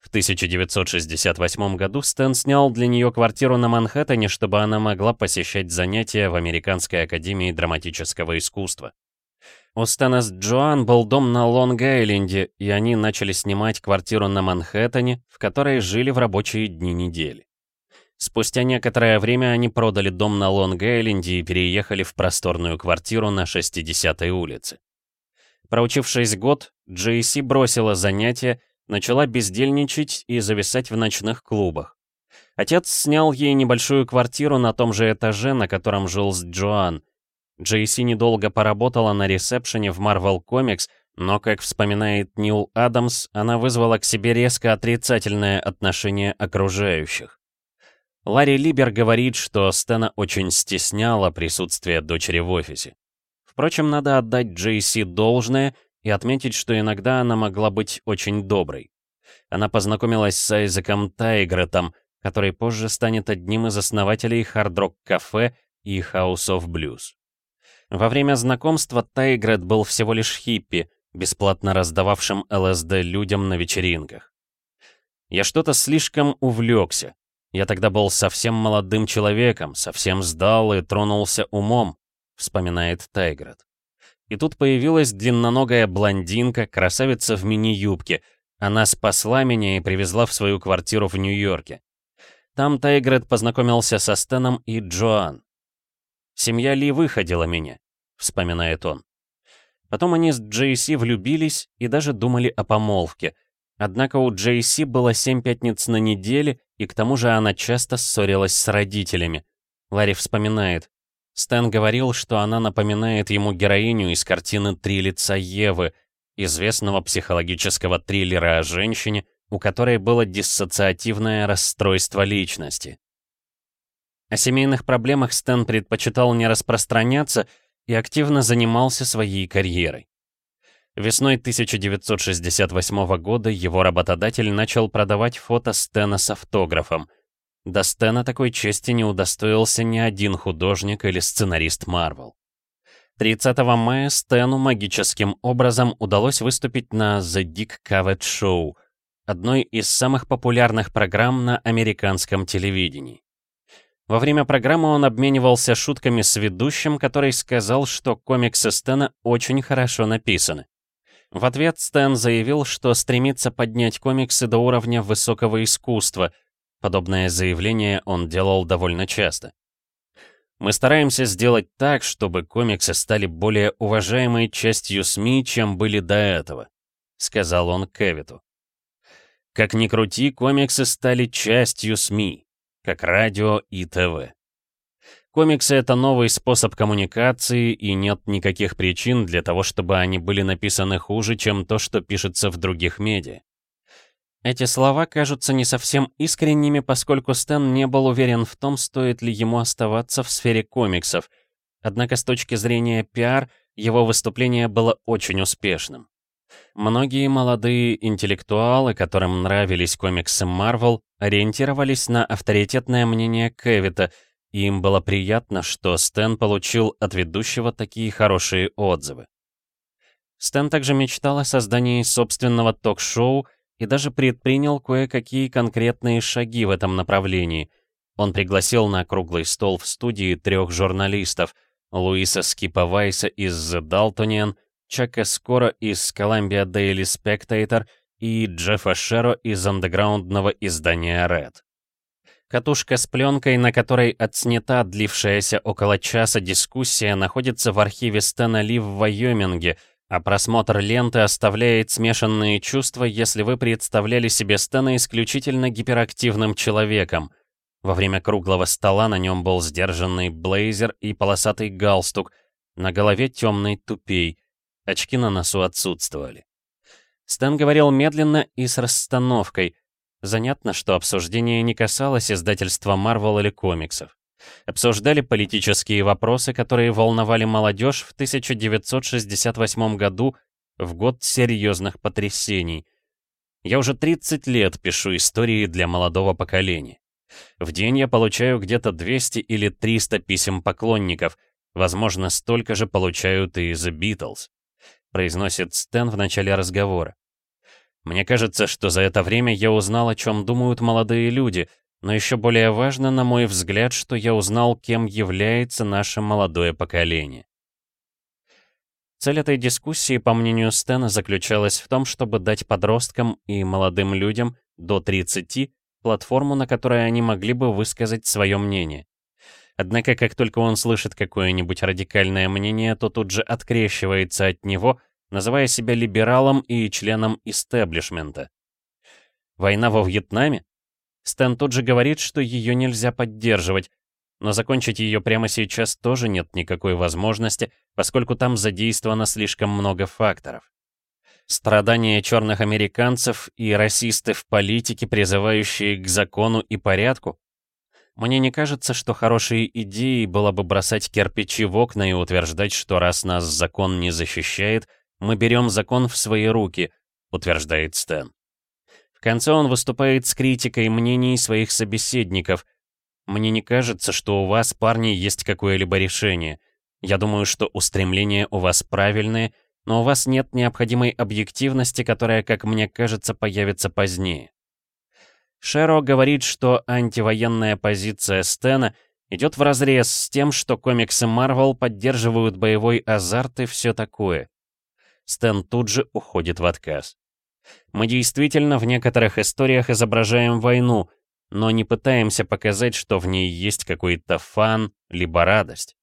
В 1968 году Стэн снял для нее квартиру на Манхэттене, чтобы она могла посещать занятия в Американской академии драматического искусства. У Стэна с Джоан был дом на Лонг-Айленде, и они начали снимать квартиру на Манхэттене, в которой жили в рабочие дни недели. Спустя некоторое время они продали дом на Лонг-Айленде и переехали в просторную квартиру на 60-й улице. Проучившись год, Джейси бросила занятия, начала бездельничать и зависать в ночных клубах. Отец снял ей небольшую квартиру на том же этаже, на котором жил с Джоан. Джейси недолго поработала на ресепшене в Marvel Comics, но, как вспоминает Нил Адамс, она вызвала к себе резко отрицательное отношение окружающих. Ларри Либер говорит, что Стэна очень стесняла присутствие дочери в офисе. Впрочем, надо отдать Джейси должное и отметить, что иногда она могла быть очень доброй. Она познакомилась с Айзеком Тайгретом, который позже станет одним из основателей Rock Cafe и House of Blues. Во время знакомства Тайгрет был всего лишь хиппи, бесплатно раздававшим ЛСД людям на вечеринках. Я что-то слишком увлекся. Я тогда был совсем молодым человеком, совсем сдал и тронулся умом, вспоминает Тайгрет. И тут появилась длинноногая блондинка, красавица в мини-юбке. Она спасла меня и привезла в свою квартиру в Нью-Йорке. Там Тайгрет познакомился со Стеном и Джоан. «Семья Ли выходила меня», — вспоминает он. Потом они с Джейси влюбились и даже думали о помолвке. Однако у Джейси было семь пятниц на неделе, и к тому же она часто ссорилась с родителями. Ларри вспоминает. Стэн говорил, что она напоминает ему героиню из картины «Три лица Евы», известного психологического триллера о женщине, у которой было диссоциативное расстройство личности. О семейных проблемах Стэн предпочитал не распространяться и активно занимался своей карьерой. Весной 1968 года его работодатель начал продавать фото Стэна с автографом. До Стэна такой чести не удостоился ни один художник или сценарист Марвел. 30 мая Стэну магическим образом удалось выступить на The Dick Cavett Show, одной из самых популярных программ на американском телевидении. Во время программы он обменивался шутками с ведущим, который сказал, что комиксы Стэна очень хорошо написаны. В ответ Стэн заявил, что стремится поднять комиксы до уровня высокого искусства. Подобное заявление он делал довольно часто. Мы стараемся сделать так, чтобы комиксы стали более уважаемой частью СМИ, чем были до этого, сказал он Кевиту. Как ни крути, комиксы стали частью СМИ как радио и ТВ. Комиксы — это новый способ коммуникации, и нет никаких причин для того, чтобы они были написаны хуже, чем то, что пишется в других медиа. Эти слова кажутся не совсем искренними, поскольку Стэн не был уверен в том, стоит ли ему оставаться в сфере комиксов. Однако с точки зрения пиар, его выступление было очень успешным. Многие молодые интеллектуалы, которым нравились комиксы Marvel, ориентировались на авторитетное мнение Кевита, и им было приятно, что Стэн получил от ведущего такие хорошие отзывы. Стэн также мечтал о создании собственного ток-шоу и даже предпринял кое-какие конкретные шаги в этом направлении. Он пригласил на круглый стол в студии трех журналистов — Луиса Скипа Вайса из The Daltonian — Чака Скоро из Columbia Daily Spectator и Джеффа Шеро из андеграундного издания Red. Катушка с пленкой, на которой отснята длившаяся около часа дискуссия, находится в архиве Стэна Ли в Вайоминге, а просмотр ленты оставляет смешанные чувства, если вы представляли себе Стэна исключительно гиперактивным человеком. Во время круглого стола на нем был сдержанный блейзер и полосатый галстук, на голове темный тупей — Очки на носу отсутствовали. Стэн говорил медленно и с расстановкой. Занятно, что обсуждение не касалось издательства Marvel или комиксов. Обсуждали политические вопросы, которые волновали молодежь в 1968 году, в год серьезных потрясений. Я уже 30 лет пишу истории для молодого поколения. В день я получаю где-то 200 или 300 писем поклонников, возможно, столько же получают и The Beatles произносит Стэн в начале разговора. Мне кажется, что за это время я узнал, о чем думают молодые люди, но еще более важно, на мой взгляд, что я узнал, кем является наше молодое поколение. Цель этой дискуссии, по мнению Стэна, заключалась в том, чтобы дать подросткам и молодым людям до 30 платформу, на которой они могли бы высказать свое мнение. Однако, как только он слышит какое-нибудь радикальное мнение, то тут же открещивается от него, называя себя либералом и членом истеблишмента. Война во Вьетнаме? Стэн тут же говорит, что ее нельзя поддерживать, но закончить ее прямо сейчас тоже нет никакой возможности, поскольку там задействовано слишком много факторов. Страдания черных американцев и расисты в политике, призывающие к закону и порядку? Мне не кажется, что хорошей идеей было бы бросать кирпичи в окна и утверждать, что раз нас закон не защищает, мы берем закон в свои руки, утверждает Стэн. Конце он выступает с критикой мнений своих собеседников. Мне не кажется, что у вас, парни, есть какое-либо решение. Я думаю, что устремления у вас правильные, но у вас нет необходимой объективности, которая, как мне кажется, появится позднее. Шеро говорит, что антивоенная позиция Стена идет вразрез с тем, что комиксы Марвел поддерживают боевой азарт и все такое. Стэн тут же уходит в отказ. Мы действительно в некоторых историях изображаем войну, но не пытаемся показать, что в ней есть какой-то фан, либо радость.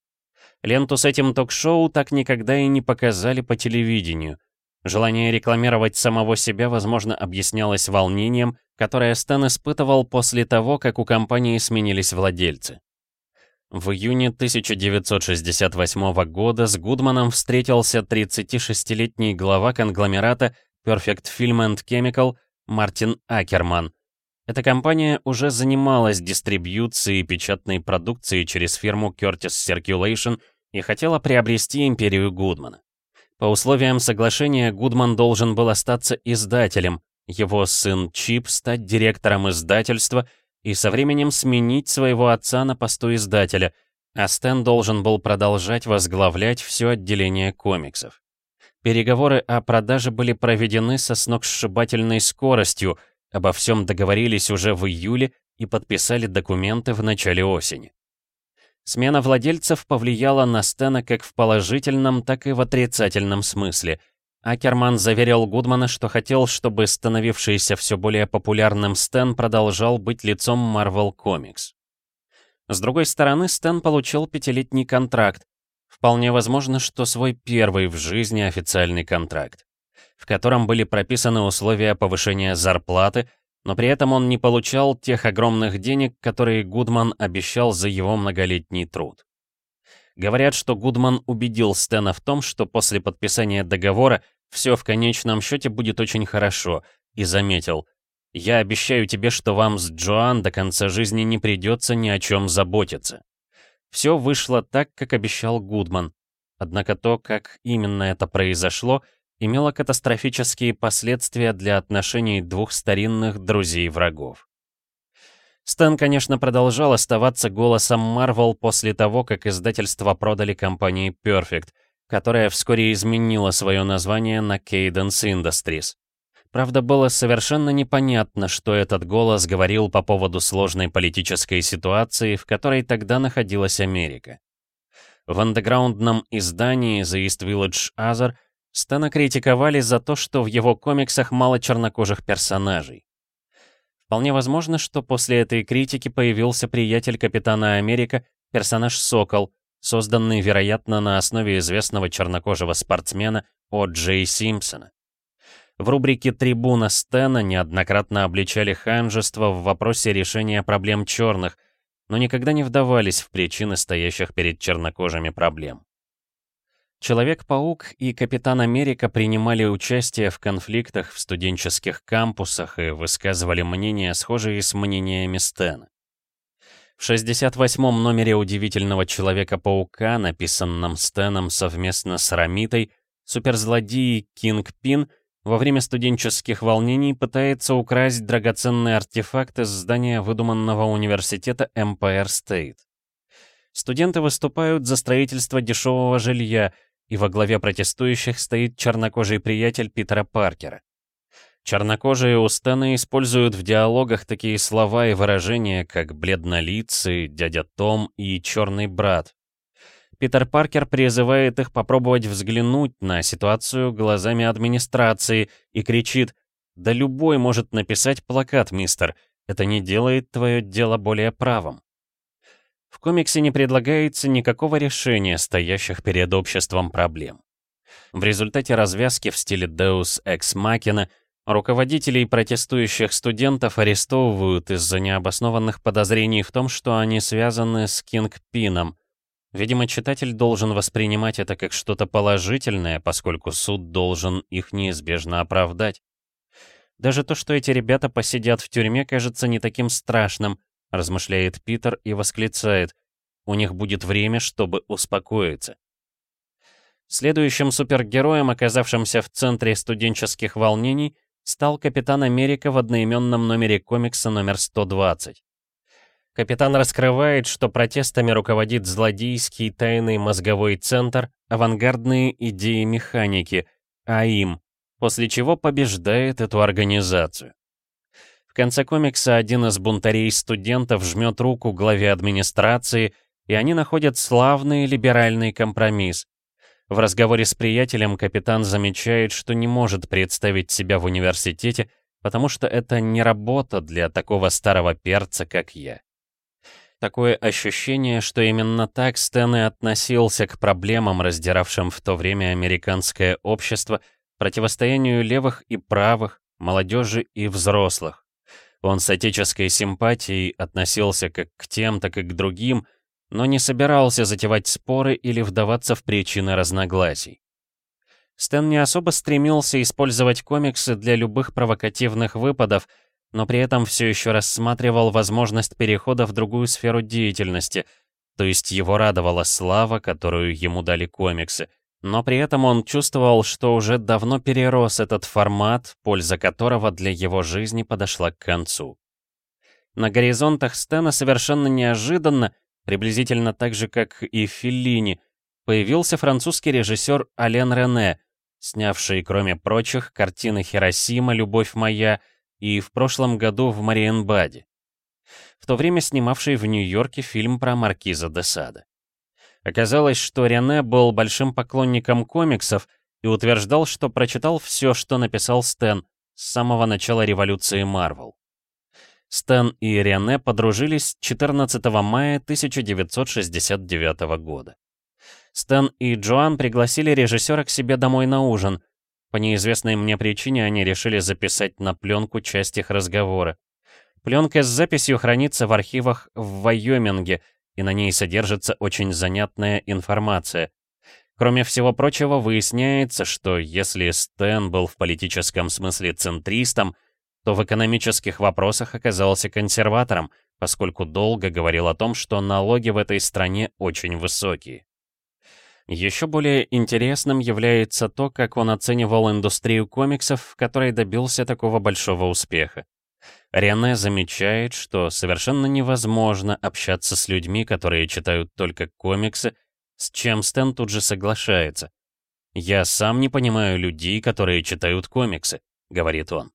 Ленту с этим ток-шоу так никогда и не показали по телевидению. Желание рекламировать самого себя, возможно, объяснялось волнением, которое Стэн испытывал после того, как у компании сменились владельцы. В июне 1968 года с Гудманом встретился 36-летний глава конгломерата Perfect Film and Chemical Мартин Акерман. Эта компания уже занималась дистрибьюцией печатной продукции через фирму Curtis Circulation и хотела приобрести империю Гудмана. По условиям соглашения Гудман должен был остаться издателем, его сын Чип стать директором издательства и со временем сменить своего отца на посту издателя, а Стэн должен был продолжать возглавлять все отделение комиксов. Переговоры о продаже были проведены со сногсшибательной скоростью, обо всем договорились уже в июле и подписали документы в начале осени. Смена владельцев повлияла на Стэна как в положительном, так и в отрицательном смысле. Акерман заверил Гудмана, что хотел, чтобы становившийся все более популярным Стэн продолжал быть лицом Marvel Comics. С другой стороны, Стэн получил пятилетний контракт, Вполне возможно, что свой первый в жизни официальный контракт, в котором были прописаны условия повышения зарплаты, но при этом он не получал тех огромных денег, которые Гудман обещал за его многолетний труд. Говорят, что Гудман убедил Стэна в том, что после подписания договора все в конечном счете будет очень хорошо, и заметил, «Я обещаю тебе, что вам с Джоан до конца жизни не придется ни о чем заботиться». Все вышло так, как обещал Гудман. Однако то, как именно это произошло, имело катастрофические последствия для отношений двух старинных друзей-врагов. Стэн, конечно, продолжал оставаться голосом Marvel после того, как издательство продали компании Perfect, которая вскоре изменила свое название на Cadence Industries. Правда, было совершенно непонятно, что этот голос говорил по поводу сложной политической ситуации, в которой тогда находилась Америка. В андеграундном издании The East Village Other Стэна критиковали за то, что в его комиксах мало чернокожих персонажей. Вполне возможно, что после этой критики появился приятель Капитана Америка, персонаж Сокол, созданный, вероятно, на основе известного чернокожего спортсмена О. Джей Симпсона. В рубрике «Трибуна Стена» неоднократно обличали ханжество в вопросе решения проблем черных, но никогда не вдавались в причины стоящих перед чернокожими проблем. Человек-паук и Капитан Америка принимали участие в конфликтах в студенческих кампусах и высказывали мнения, схожие с мнениями Стена. В 68-м номере «Удивительного Человека-паука», написанном Стеном совместно с Рамитой, суперзлодей Кинг Пин во время студенческих волнений пытается украсть драгоценный артефакт из здания выдуманного университета Empire State. Студенты выступают за строительство дешевого жилья, и во главе протестующих стоит чернокожий приятель Питера Паркера. Чернокожие у Стэна используют в диалогах такие слова и выражения, как «бледнолицый», «дядя Том» и «черный брат», Питер Паркер призывает их попробовать взглянуть на ситуацию глазами администрации и кричит «Да любой может написать плакат, мистер. Это не делает твое дело более правым». В комиксе не предлагается никакого решения стоящих перед обществом проблем. В результате развязки в стиле Deus Ex Machina Руководителей протестующих студентов арестовывают из-за необоснованных подозрений в том, что они связаны с Кингпином. Видимо, читатель должен воспринимать это как что-то положительное, поскольку суд должен их неизбежно оправдать. Даже то, что эти ребята посидят в тюрьме, кажется не таким страшным, размышляет Питер и восклицает. У них будет время, чтобы успокоиться. Следующим супергероем, оказавшимся в центре студенческих волнений, стал Капитан Америка в одноименном номере комикса номер 120. Капитан раскрывает, что протестами руководит злодейский тайный мозговой центр «Авангардные идеи механики», АИМ, после чего побеждает эту организацию. В конце комикса один из бунтарей-студентов жмет руку главе администрации, и они находят славный либеральный компромисс. В разговоре с приятелем капитан замечает, что не может представить себя в университете, потому что это не работа для такого старого перца, как я. Такое ощущение, что именно так Стэн и относился к проблемам, раздиравшим в то время американское общество — противостоянию левых и правых, молодежи и взрослых. Он с отеческой симпатией относился как к тем, так и к другим, но не собирался затевать споры или вдаваться в причины разногласий. Стэн не особо стремился использовать комиксы для любых провокативных выпадов, но при этом все еще рассматривал возможность перехода в другую сферу деятельности, то есть его радовала слава, которую ему дали комиксы, но при этом он чувствовал, что уже давно перерос этот формат, польза которого для его жизни подошла к концу. На горизонтах Стена совершенно неожиданно, приблизительно так же, как и Феллини, появился французский режиссер Ален Рене, снявший, кроме прочих, картины «Хиросима. Любовь моя» и в прошлом году в Мариенбаде. В то время снимавший в Нью-Йорке фильм про маркиза де Сада. Оказалось, что Рене был большим поклонником комиксов и утверждал, что прочитал все, что написал Стэн с самого начала революции Марвел. Стэн и Рене подружились 14 мая 1969 года. Стэн и Джоан пригласили режиссера к себе домой на ужин. По неизвестной мне причине они решили записать на пленку часть их разговора. Пленка с записью хранится в архивах в Вайоминге — и на ней содержится очень занятная информация. Кроме всего прочего, выясняется, что если Стэн был в политическом смысле центристом, то в экономических вопросах оказался консерватором, поскольку долго говорил о том, что налоги в этой стране очень высокие. Еще более интересным является то, как он оценивал индустрию комиксов, в которой добился такого большого успеха. Рене замечает, что совершенно невозможно общаться с людьми, которые читают только комиксы, с чем Стэн тут же соглашается. «Я сам не понимаю людей, которые читают комиксы», — говорит он.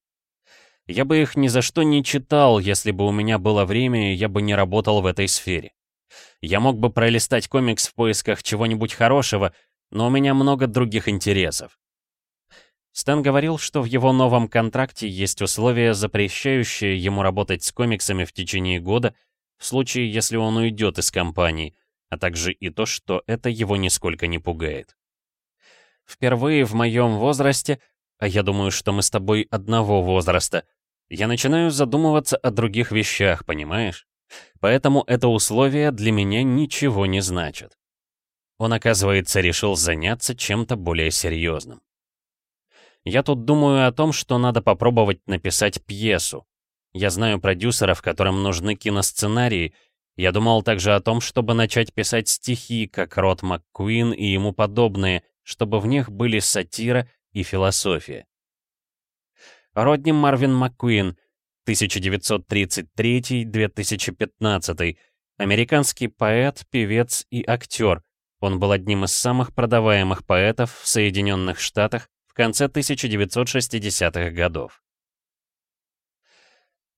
«Я бы их ни за что не читал, если бы у меня было время, и я бы не работал в этой сфере. Я мог бы пролистать комикс в поисках чего-нибудь хорошего, но у меня много других интересов. Стэн говорил, что в его новом контракте есть условия, запрещающие ему работать с комиксами в течение года, в случае, если он уйдет из компании, а также и то, что это его нисколько не пугает. Впервые в моем возрасте, а я думаю, что мы с тобой одного возраста, я начинаю задумываться о других вещах, понимаешь? Поэтому это условие для меня ничего не значит. Он, оказывается, решил заняться чем-то более серьезным. Я тут думаю о том, что надо попробовать написать пьесу. Я знаю продюсеров, которым нужны киносценарии. Я думал также о том, чтобы начать писать стихи, как Рот МакКуин и ему подобные, чтобы в них были сатира и философия. Родни Марвин МакКуин, 1933-2015, американский поэт, певец и актер. Он был одним из самых продаваемых поэтов в Соединенных Штатах в конце 1960-х годов.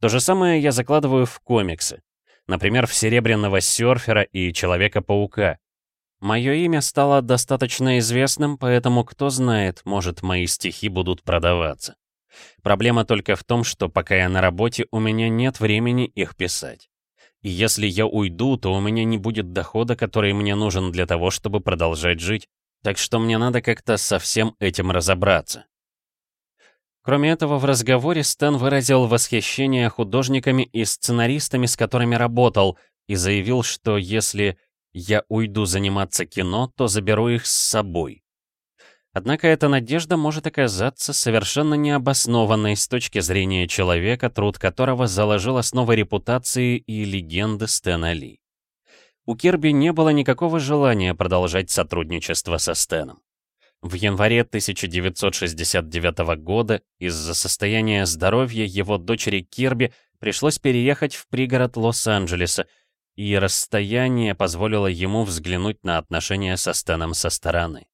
То же самое я закладываю в комиксы. Например, в «Серебряного серфера» и «Человека-паука». Мое имя стало достаточно известным, поэтому, кто знает, может, мои стихи будут продаваться. Проблема только в том, что пока я на работе, у меня нет времени их писать. И если я уйду, то у меня не будет дохода, который мне нужен для того, чтобы продолжать жить. Так что мне надо как-то со всем этим разобраться. Кроме этого, в разговоре Стэн выразил восхищение художниками и сценаристами, с которыми работал, и заявил, что если я уйду заниматься кино, то заберу их с собой. Однако эта надежда может оказаться совершенно необоснованной с точки зрения человека, труд которого заложил основы репутации и легенды Стэна Ли. У Кирби не было никакого желания продолжать сотрудничество со Стэном. В январе 1969 года из-за состояния здоровья его дочери Кирби пришлось переехать в пригород Лос-Анджелеса, и расстояние позволило ему взглянуть на отношения со Стэном со стороны.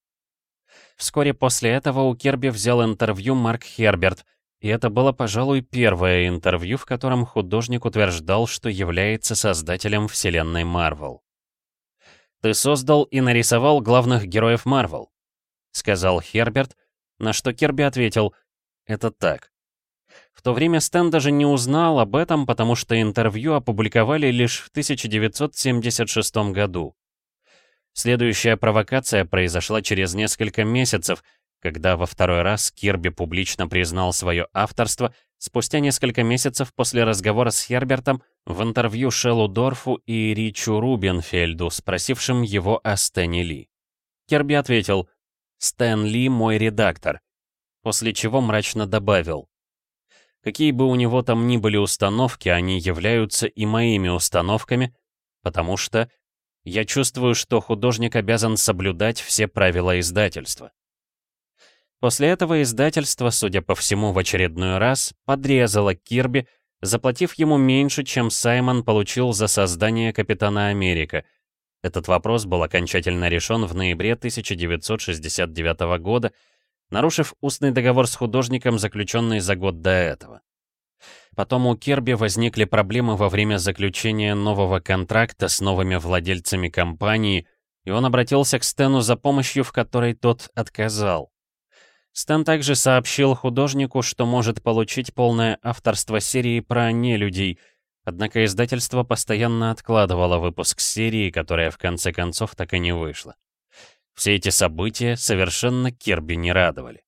Вскоре после этого у Керби взял интервью Марк Херберт, и это было, пожалуй, первое интервью, в котором художник утверждал, что является создателем вселенной Марвел. «Ты создал и нарисовал главных героев Марвел», — сказал Херберт, на что Керби ответил «Это так». В то время Стэн даже не узнал об этом, потому что интервью опубликовали лишь в 1976 году. Следующая провокация произошла через несколько месяцев, когда во второй раз Кирби публично признал свое авторство спустя несколько месяцев после разговора с Хербертом в интервью Шеллу Дорфу и Ричу Рубенфельду, спросившим его о Стэне Ли. Кирби ответил «Стэн Ли мой редактор», после чего мрачно добавил «Какие бы у него там ни были установки, они являются и моими установками, потому что я чувствую, что художник обязан соблюдать все правила издательства. После этого издательство, судя по всему, в очередной раз подрезало Кирби, заплатив ему меньше, чем Саймон получил за создание Капитана Америка. Этот вопрос был окончательно решен в ноябре 1969 года, нарушив устный договор с художником, заключенный за год до этого. Потом у Керби возникли проблемы во время заключения нового контракта с новыми владельцами компании, и он обратился к Стэну за помощью, в которой тот отказал. Стэн также сообщил художнику, что может получить полное авторство серии про нелюдей, однако издательство постоянно откладывало выпуск серии, которая в конце концов так и не вышла. Все эти события совершенно Керби не радовали.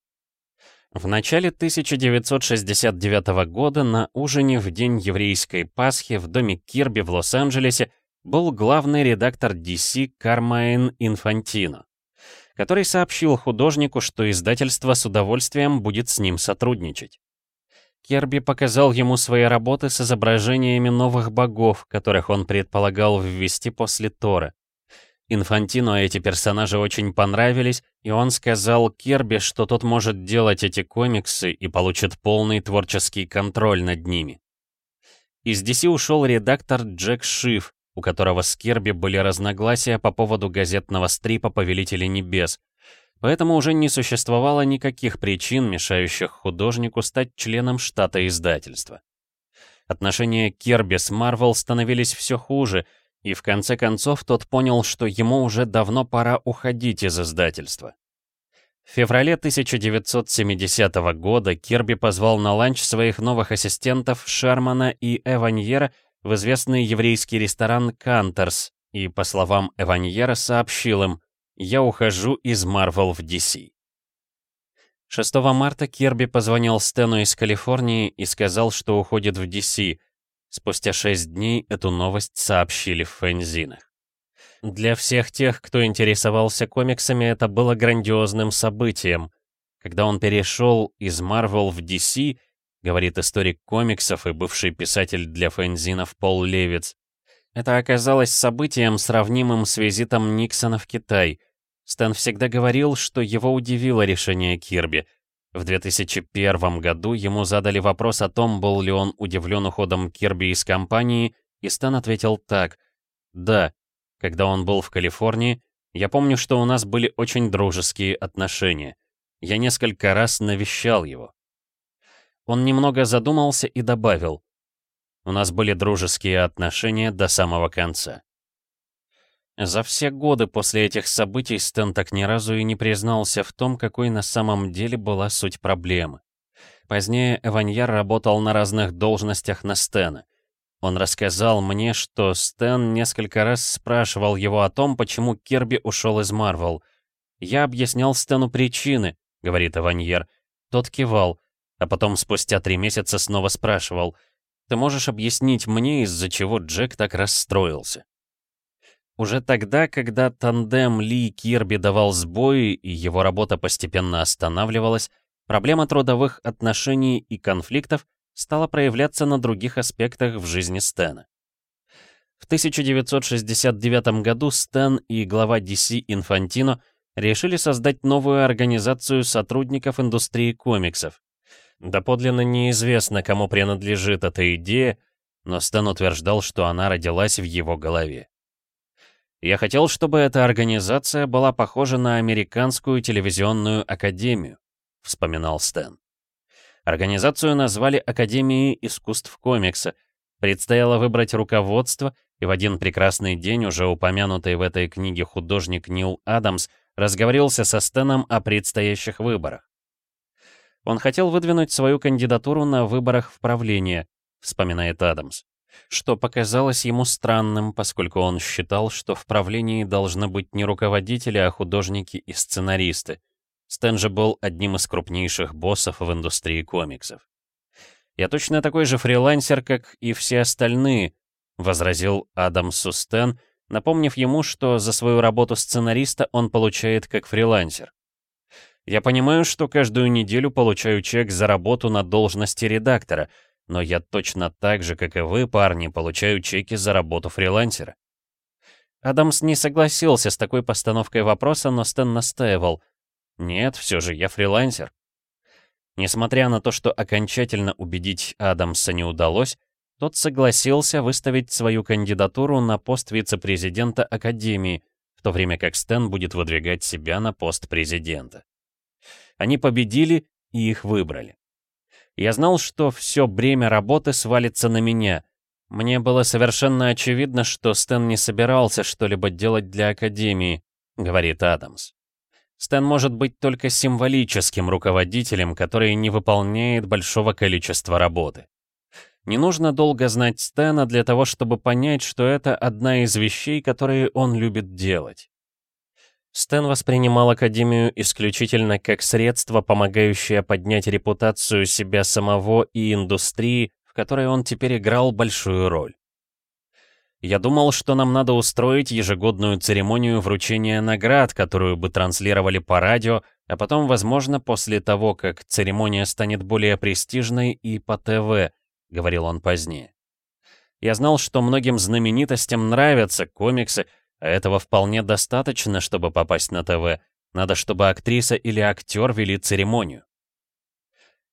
В начале 1969 года на ужине в день еврейской Пасхи в доме Кирби в Лос-Анджелесе был главный редактор DC Кармайн Инфантино, который сообщил художнику, что издательство с удовольствием будет с ним сотрудничать. Керби показал ему свои работы с изображениями новых богов, которых он предполагал ввести после Тора. Инфантину эти персонажи очень понравились, и он сказал Керби, что тот может делать эти комиксы и получит полный творческий контроль над ними. Из DC ушел редактор Джек Шиф, у которого с Керби были разногласия по поводу газетного стрипа «Повелители небес», поэтому уже не существовало никаких причин, мешающих художнику стать членом штата издательства. Отношения Керби с Марвел становились все хуже — и в конце концов тот понял, что ему уже давно пора уходить из издательства. В феврале 1970 года Кирби позвал на ланч своих новых ассистентов Шермана и Эваньера в известный еврейский ресторан «Кантерс», и, по словам Эваньера, сообщил им «Я ухожу из Марвел в DC». 6 марта Кирби позвонил Стэну из Калифорнии и сказал, что уходит в DC — Спустя шесть дней эту новость сообщили в фэнзинах. Для всех тех, кто интересовался комиксами, это было грандиозным событием. Когда он перешел из Marvel в DC, говорит историк комиксов и бывший писатель для фэнзинов Пол Левиц, это оказалось событием, сравнимым с визитом Никсона в Китай. Стэн всегда говорил, что его удивило решение Кирби — в 2001 году ему задали вопрос о том, был ли он удивлен уходом Кирби из компании, и Стэн ответил так. «Да, когда он был в Калифорнии, я помню, что у нас были очень дружеские отношения. Я несколько раз навещал его». Он немного задумался и добавил. «У нас были дружеские отношения до самого конца». За все годы после этих событий Стэн так ни разу и не признался в том, какой на самом деле была суть проблемы. Позднее Эваньяр работал на разных должностях на Стэна. Он рассказал мне, что Стэн несколько раз спрашивал его о том, почему Кирби ушел из Марвел. «Я объяснял Стэну причины», — говорит Эваньер. Тот кивал, а потом спустя три месяца снова спрашивал, «Ты можешь объяснить мне, из-за чего Джек так расстроился?» Уже тогда, когда тандем Ли Кирби давал сбои и его работа постепенно останавливалась, проблема трудовых отношений и конфликтов стала проявляться на других аспектах в жизни Стэна. В 1969 году Стэн и глава DC Инфантино решили создать новую организацию сотрудников индустрии комиксов. Доподлинно неизвестно, кому принадлежит эта идея, но Стэн утверждал, что она родилась в его голове. Я хотел, чтобы эта организация была похожа на американскую телевизионную академию, вспоминал Стэн. Организацию назвали Академией искусств комикса. Предстояло выбрать руководство, и в один прекрасный день уже упомянутый в этой книге художник Нил Адамс разговорился со Стэном о предстоящих выборах. Он хотел выдвинуть свою кандидатуру на выборах в правление, вспоминает Адамс что показалось ему странным, поскольку он считал, что в правлении должны быть не руководители, а художники и сценаристы. Стэн же был одним из крупнейших боссов в индустрии комиксов. «Я точно такой же фрилансер, как и все остальные», — возразил Адам Сустен, напомнив ему, что за свою работу сценариста он получает как фрилансер. «Я понимаю, что каждую неделю получаю чек за работу на должности редактора, но я точно так же, как и вы, парни, получаю чеки за работу фрилансера. Адамс не согласился с такой постановкой вопроса, но Стэн настаивал. Нет, все же я фрилансер. Несмотря на то, что окончательно убедить Адамса не удалось, тот согласился выставить свою кандидатуру на пост вице-президента Академии, в то время как Стэн будет выдвигать себя на пост президента. Они победили и их выбрали. Я знал, что все бремя работы свалится на меня. Мне было совершенно очевидно, что Стэн не собирался что-либо делать для Академии, говорит Адамс. Стэн может быть только символическим руководителем, который не выполняет большого количества работы. Не нужно долго знать Стэна для того, чтобы понять, что это одна из вещей, которые он любит делать. Стэн воспринимал Академию исключительно как средство, помогающее поднять репутацию себя самого и индустрии, в которой он теперь играл большую роль. Я думал, что нам надо устроить ежегодную церемонию вручения наград, которую бы транслировали по радио, а потом, возможно, после того, как церемония станет более престижной и по ТВ, говорил он позднее. Я знал, что многим знаменитостям нравятся комиксы, этого вполне достаточно, чтобы попасть на ТВ. Надо, чтобы актриса или актер вели церемонию.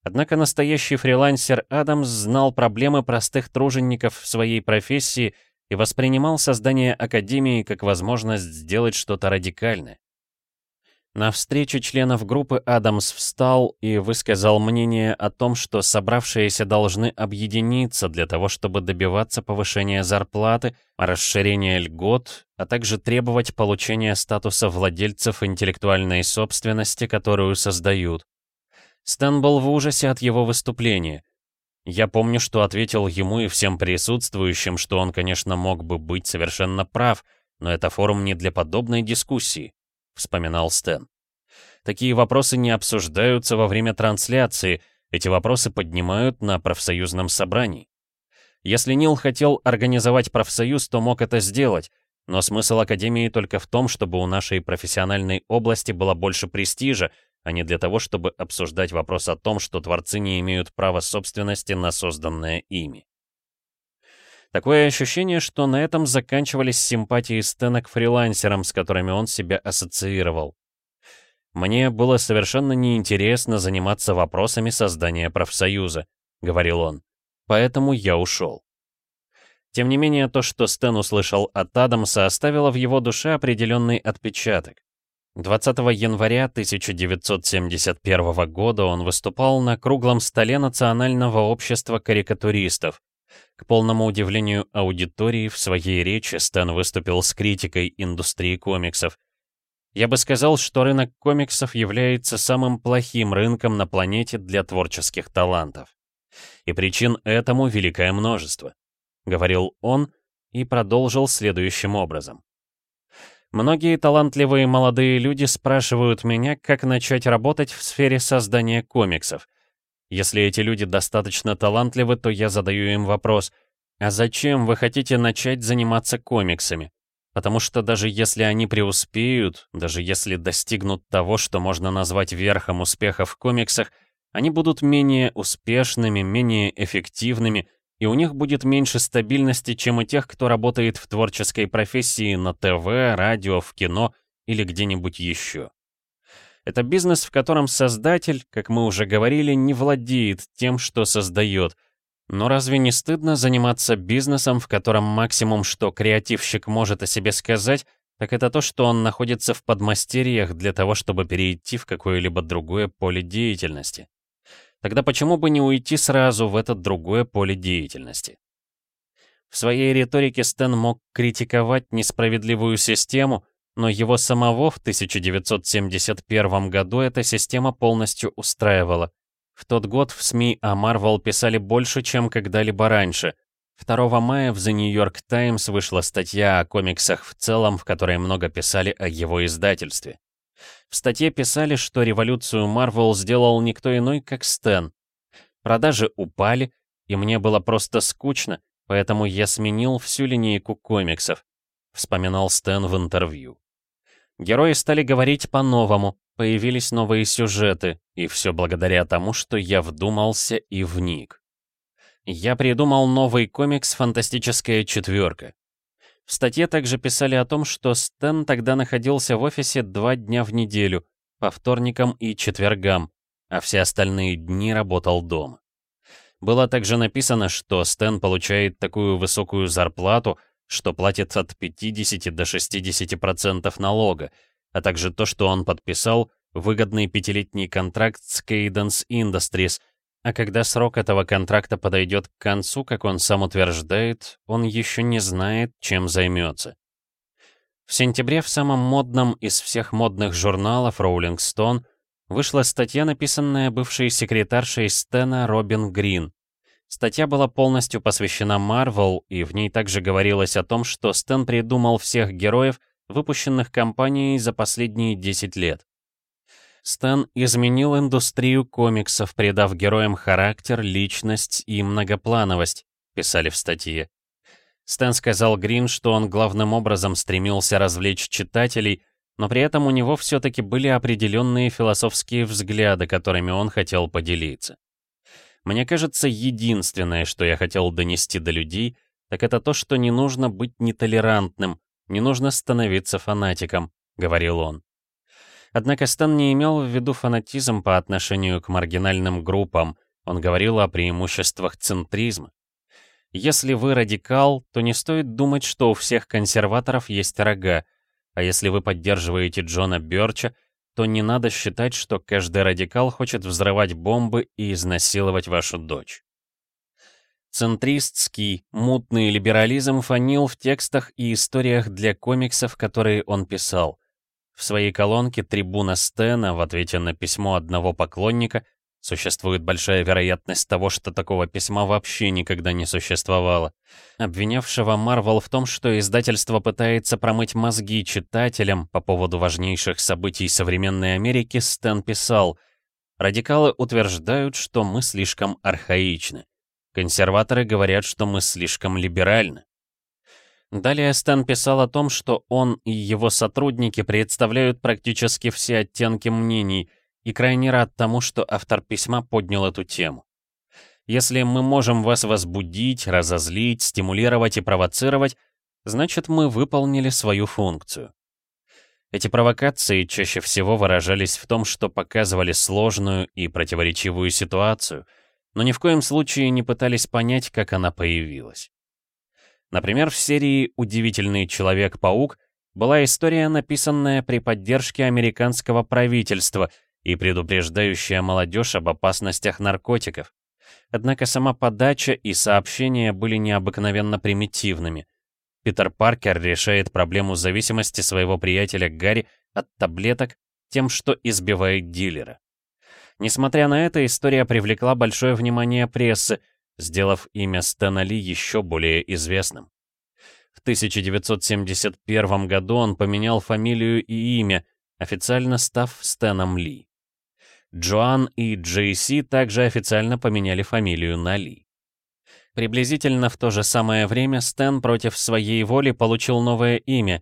Однако настоящий фрилансер Адамс знал проблемы простых тружеников в своей профессии и воспринимал создание Академии как возможность сделать что-то радикальное. На встрече членов группы Адамс встал и высказал мнение о том, что собравшиеся должны объединиться для того, чтобы добиваться повышения зарплаты, расширения льгот, а также требовать получения статуса владельцев интеллектуальной собственности, которую создают. Стэн был в ужасе от его выступления. Я помню, что ответил ему и всем присутствующим, что он, конечно, мог бы быть совершенно прав, но это форум не для подобной дискуссии вспоминал Стэн. Такие вопросы не обсуждаются во время трансляции, эти вопросы поднимают на профсоюзном собрании. Если Нил хотел организовать профсоюз, то мог это сделать, но смысл Академии только в том, чтобы у нашей профессиональной области было больше престижа, а не для того, чтобы обсуждать вопрос о том, что творцы не имеют права собственности на созданное ими. Такое ощущение, что на этом заканчивались симпатии Стэна к фрилансерам, с которыми он себя ассоциировал. «Мне было совершенно неинтересно заниматься вопросами создания профсоюза», — говорил он. «Поэтому я ушел». Тем не менее, то, что Стэн услышал от Адамса, оставило в его душе определенный отпечаток. 20 января 1971 года он выступал на круглом столе Национального общества карикатуристов, к полному удивлению аудитории, в своей речи Стэн выступил с критикой индустрии комиксов. Я бы сказал, что рынок комиксов является самым плохим рынком на планете для творческих талантов. И причин этому великое множество, говорил он и продолжил следующим образом. Многие талантливые молодые люди спрашивают меня, как начать работать в сфере создания комиксов. Если эти люди достаточно талантливы, то я задаю им вопрос, а зачем вы хотите начать заниматься комиксами? Потому что даже если они преуспеют, даже если достигнут того, что можно назвать верхом успеха в комиксах, они будут менее успешными, менее эффективными, и у них будет меньше стабильности, чем у тех, кто работает в творческой профессии на ТВ, радио, в кино или где-нибудь еще. Это бизнес, в котором создатель, как мы уже говорили, не владеет тем, что создает. Но разве не стыдно заниматься бизнесом, в котором максимум, что креативщик может о себе сказать, так это то, что он находится в подмастерьях для того, чтобы перейти в какое-либо другое поле деятельности? Тогда почему бы не уйти сразу в это другое поле деятельности? В своей риторике Стэн мог критиковать несправедливую систему, но его самого в 1971 году эта система полностью устраивала. В тот год в СМИ о Marvel писали больше, чем когда-либо раньше. 2 мая в The New York Times вышла статья о комиксах в целом, в которой много писали о его издательстве. В статье писали, что революцию Marvel сделал никто иной, как Стэн. Продажи упали, и мне было просто скучно, поэтому я сменил всю линейку комиксов, вспоминал Стэн в интервью. Герои стали говорить по-новому, появились новые сюжеты, и все благодаря тому, что я вдумался и вник. Я придумал новый комикс «Фантастическая четверка». В статье также писали о том, что Стэн тогда находился в офисе два дня в неделю, по вторникам и четвергам, а все остальные дни работал дома. Было также написано, что Стэн получает такую высокую зарплату, что платит от 50 до 60% налога, а также то, что он подписал выгодный пятилетний контракт с Cadence Industries, а когда срок этого контракта подойдет к концу, как он сам утверждает, он еще не знает, чем займется. В сентябре в самом модном из всех модных журналов Rolling Stone вышла статья, написанная бывшей секретаршей Стена Робин Грин. Статья была полностью посвящена Marvel, и в ней также говорилось о том, что Стэн придумал всех героев, выпущенных компанией за последние 10 лет. Стэн изменил индустрию комиксов, придав героям характер, личность и многоплановость, писали в статье. Стэн сказал Грин, что он главным образом стремился развлечь читателей, но при этом у него все-таки были определенные философские взгляды, которыми он хотел поделиться. Мне кажется, единственное, что я хотел донести до людей, так это то, что не нужно быть нетолерантным, не нужно становиться фанатиком, говорил он. Однако Стэн не имел в виду фанатизм по отношению к маргинальным группам, он говорил о преимуществах центризма. Если вы радикал, то не стоит думать, что у всех консерваторов есть рога, а если вы поддерживаете Джона Бёрча, то не надо считать, что каждый радикал хочет взрывать бомбы и изнасиловать вашу дочь. Центристский, мутный либерализм фанил в текстах и историях для комиксов, которые он писал. В своей колонке «Трибуна Стена» в ответе на письмо одного поклонника существует большая вероятность того, что такого письма вообще никогда не существовало, обвинявшего Марвел в том, что издательство пытается промыть мозги читателям по поводу важнейших событий современной Америки, Стэн писал «Радикалы утверждают, что мы слишком архаичны. Консерваторы говорят, что мы слишком либеральны. Далее Стэн писал о том, что он и его сотрудники представляют практически все оттенки мнений, и крайне рад тому, что автор письма поднял эту тему. Если мы можем вас возбудить, разозлить, стимулировать и провоцировать, значит мы выполнили свою функцию. Эти провокации чаще всего выражались в том, что показывали сложную и противоречивую ситуацию, но ни в коем случае не пытались понять, как она появилась. Например, в серии «Удивительный Человек-паук» была история, написанная при поддержке американского правительства и предупреждающая молодежь об опасностях наркотиков. Однако сама подача и сообщения были необыкновенно примитивными. Питер Паркер решает проблему зависимости своего приятеля Гарри от таблеток тем, что избивает дилера. Несмотря на это, история привлекла большое внимание прессы, сделав имя Стэна Ли еще более известным. В 1971 году он поменял фамилию и имя, официально став Стэном Ли. Джоан и Джейси также официально поменяли фамилию на Ли. Приблизительно в то же самое время Стэн против своей воли получил новое имя.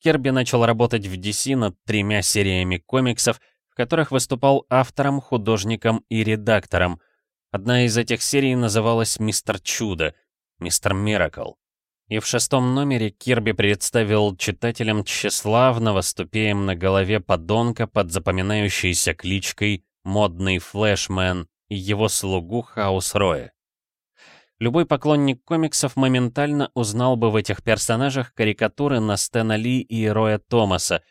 Керби начал работать в DC над тремя сериями комиксов, которых выступал автором, художником и редактором. Одна из этих серий называлась «Мистер Чудо», «Мистер Миракл». И в шестом номере Кирби представил читателям тщеславного с тупеем на голове подонка под запоминающейся кличкой «Модный флешмен» и его слугу Хаус Роя. Любой поклонник комиксов моментально узнал бы в этих персонажах карикатуры на Стэна Ли и Роя Томаса.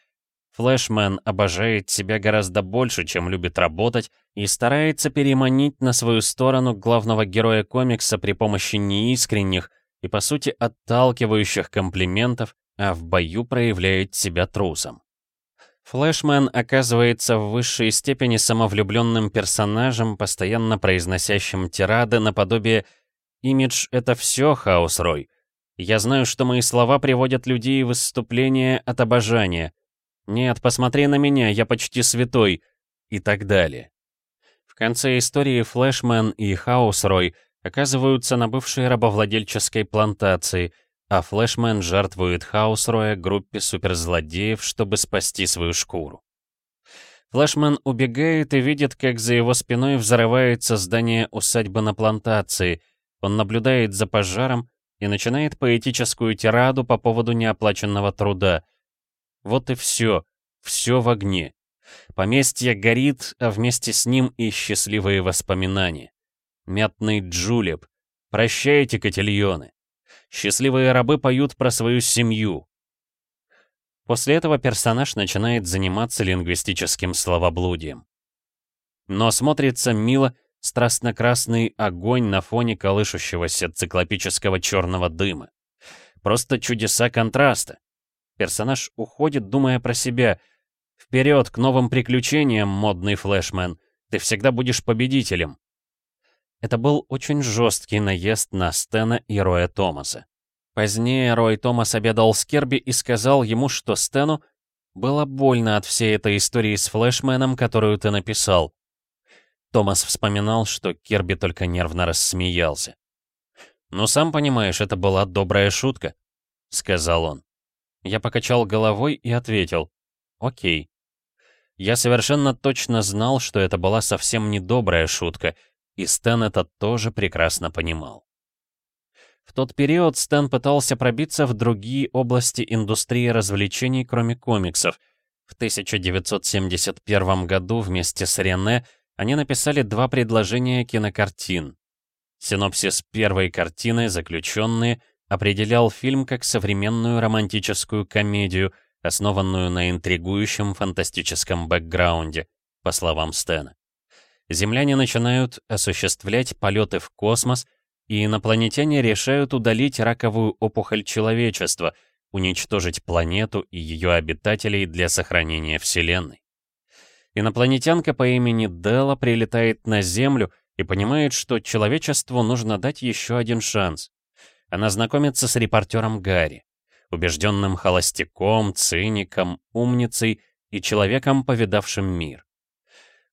Флэшмен обожает себя гораздо больше, чем любит работать, и старается переманить на свою сторону главного героя комикса при помощи неискренних и, по сути, отталкивающих комплиментов, а в бою проявляет себя трусом. Флэшмен оказывается в высшей степени самовлюбленным персонажем, постоянно произносящим тирады наподобие Имидж — это все, Хаус Рой. Я знаю, что мои слова приводят людей в выступление от обожания. Нет, посмотри на меня, я почти святой. И так далее. В конце истории Флэшмен и Хаус Рой оказываются на бывшей рабовладельческой плантации, а Флэшмен жертвует Хаус Роя группе суперзлодеев, чтобы спасти свою шкуру. Флэшмен убегает и видит, как за его спиной взрывается здание усадьбы на плантации — он наблюдает за пожаром и начинает поэтическую тираду по поводу неоплаченного труда. Вот и все, все в огне. Поместье горит, а вместе с ним и счастливые воспоминания. Мятный джулеп. Прощайте, котельоны. Счастливые рабы поют про свою семью. После этого персонаж начинает заниматься лингвистическим словоблудием. Но смотрится мило страстно-красный огонь на фоне колышущегося циклопического черного дыма. Просто чудеса контраста. Персонаж уходит, думая про себя. Вперед к новым приключениям, модный флешмен. Ты всегда будешь победителем. Это был очень жесткий наезд на Стена и Роя Томаса. Позднее Рой Томас обедал с Керби и сказал ему, что Стэну было больно от всей этой истории с флешменом, которую ты написал. Томас вспоминал, что Кирби только нервно рассмеялся. «Ну, сам понимаешь, это была добрая шутка», — сказал он. Я покачал головой и ответил. «Окей». Я совершенно точно знал, что это была совсем не добрая шутка, и Стэн это тоже прекрасно понимал. В тот период Стэн пытался пробиться в другие области индустрии развлечений, кроме комиксов. В 1971 году вместе с Рене они написали два предложения кинокартин. Синопсис первой картины «Заключенные» определял фильм как современную романтическую комедию, основанную на интригующем фантастическом бэкграунде, по словам Стэна. Земляне начинают осуществлять полеты в космос, и инопланетяне решают удалить раковую опухоль человечества, уничтожить планету и ее обитателей для сохранения Вселенной. Инопланетянка по имени Дела прилетает на Землю и понимает, что человечеству нужно дать еще один шанс. Она знакомится с репортером Гарри, убежденным холостяком, циником, умницей и человеком, повидавшим мир.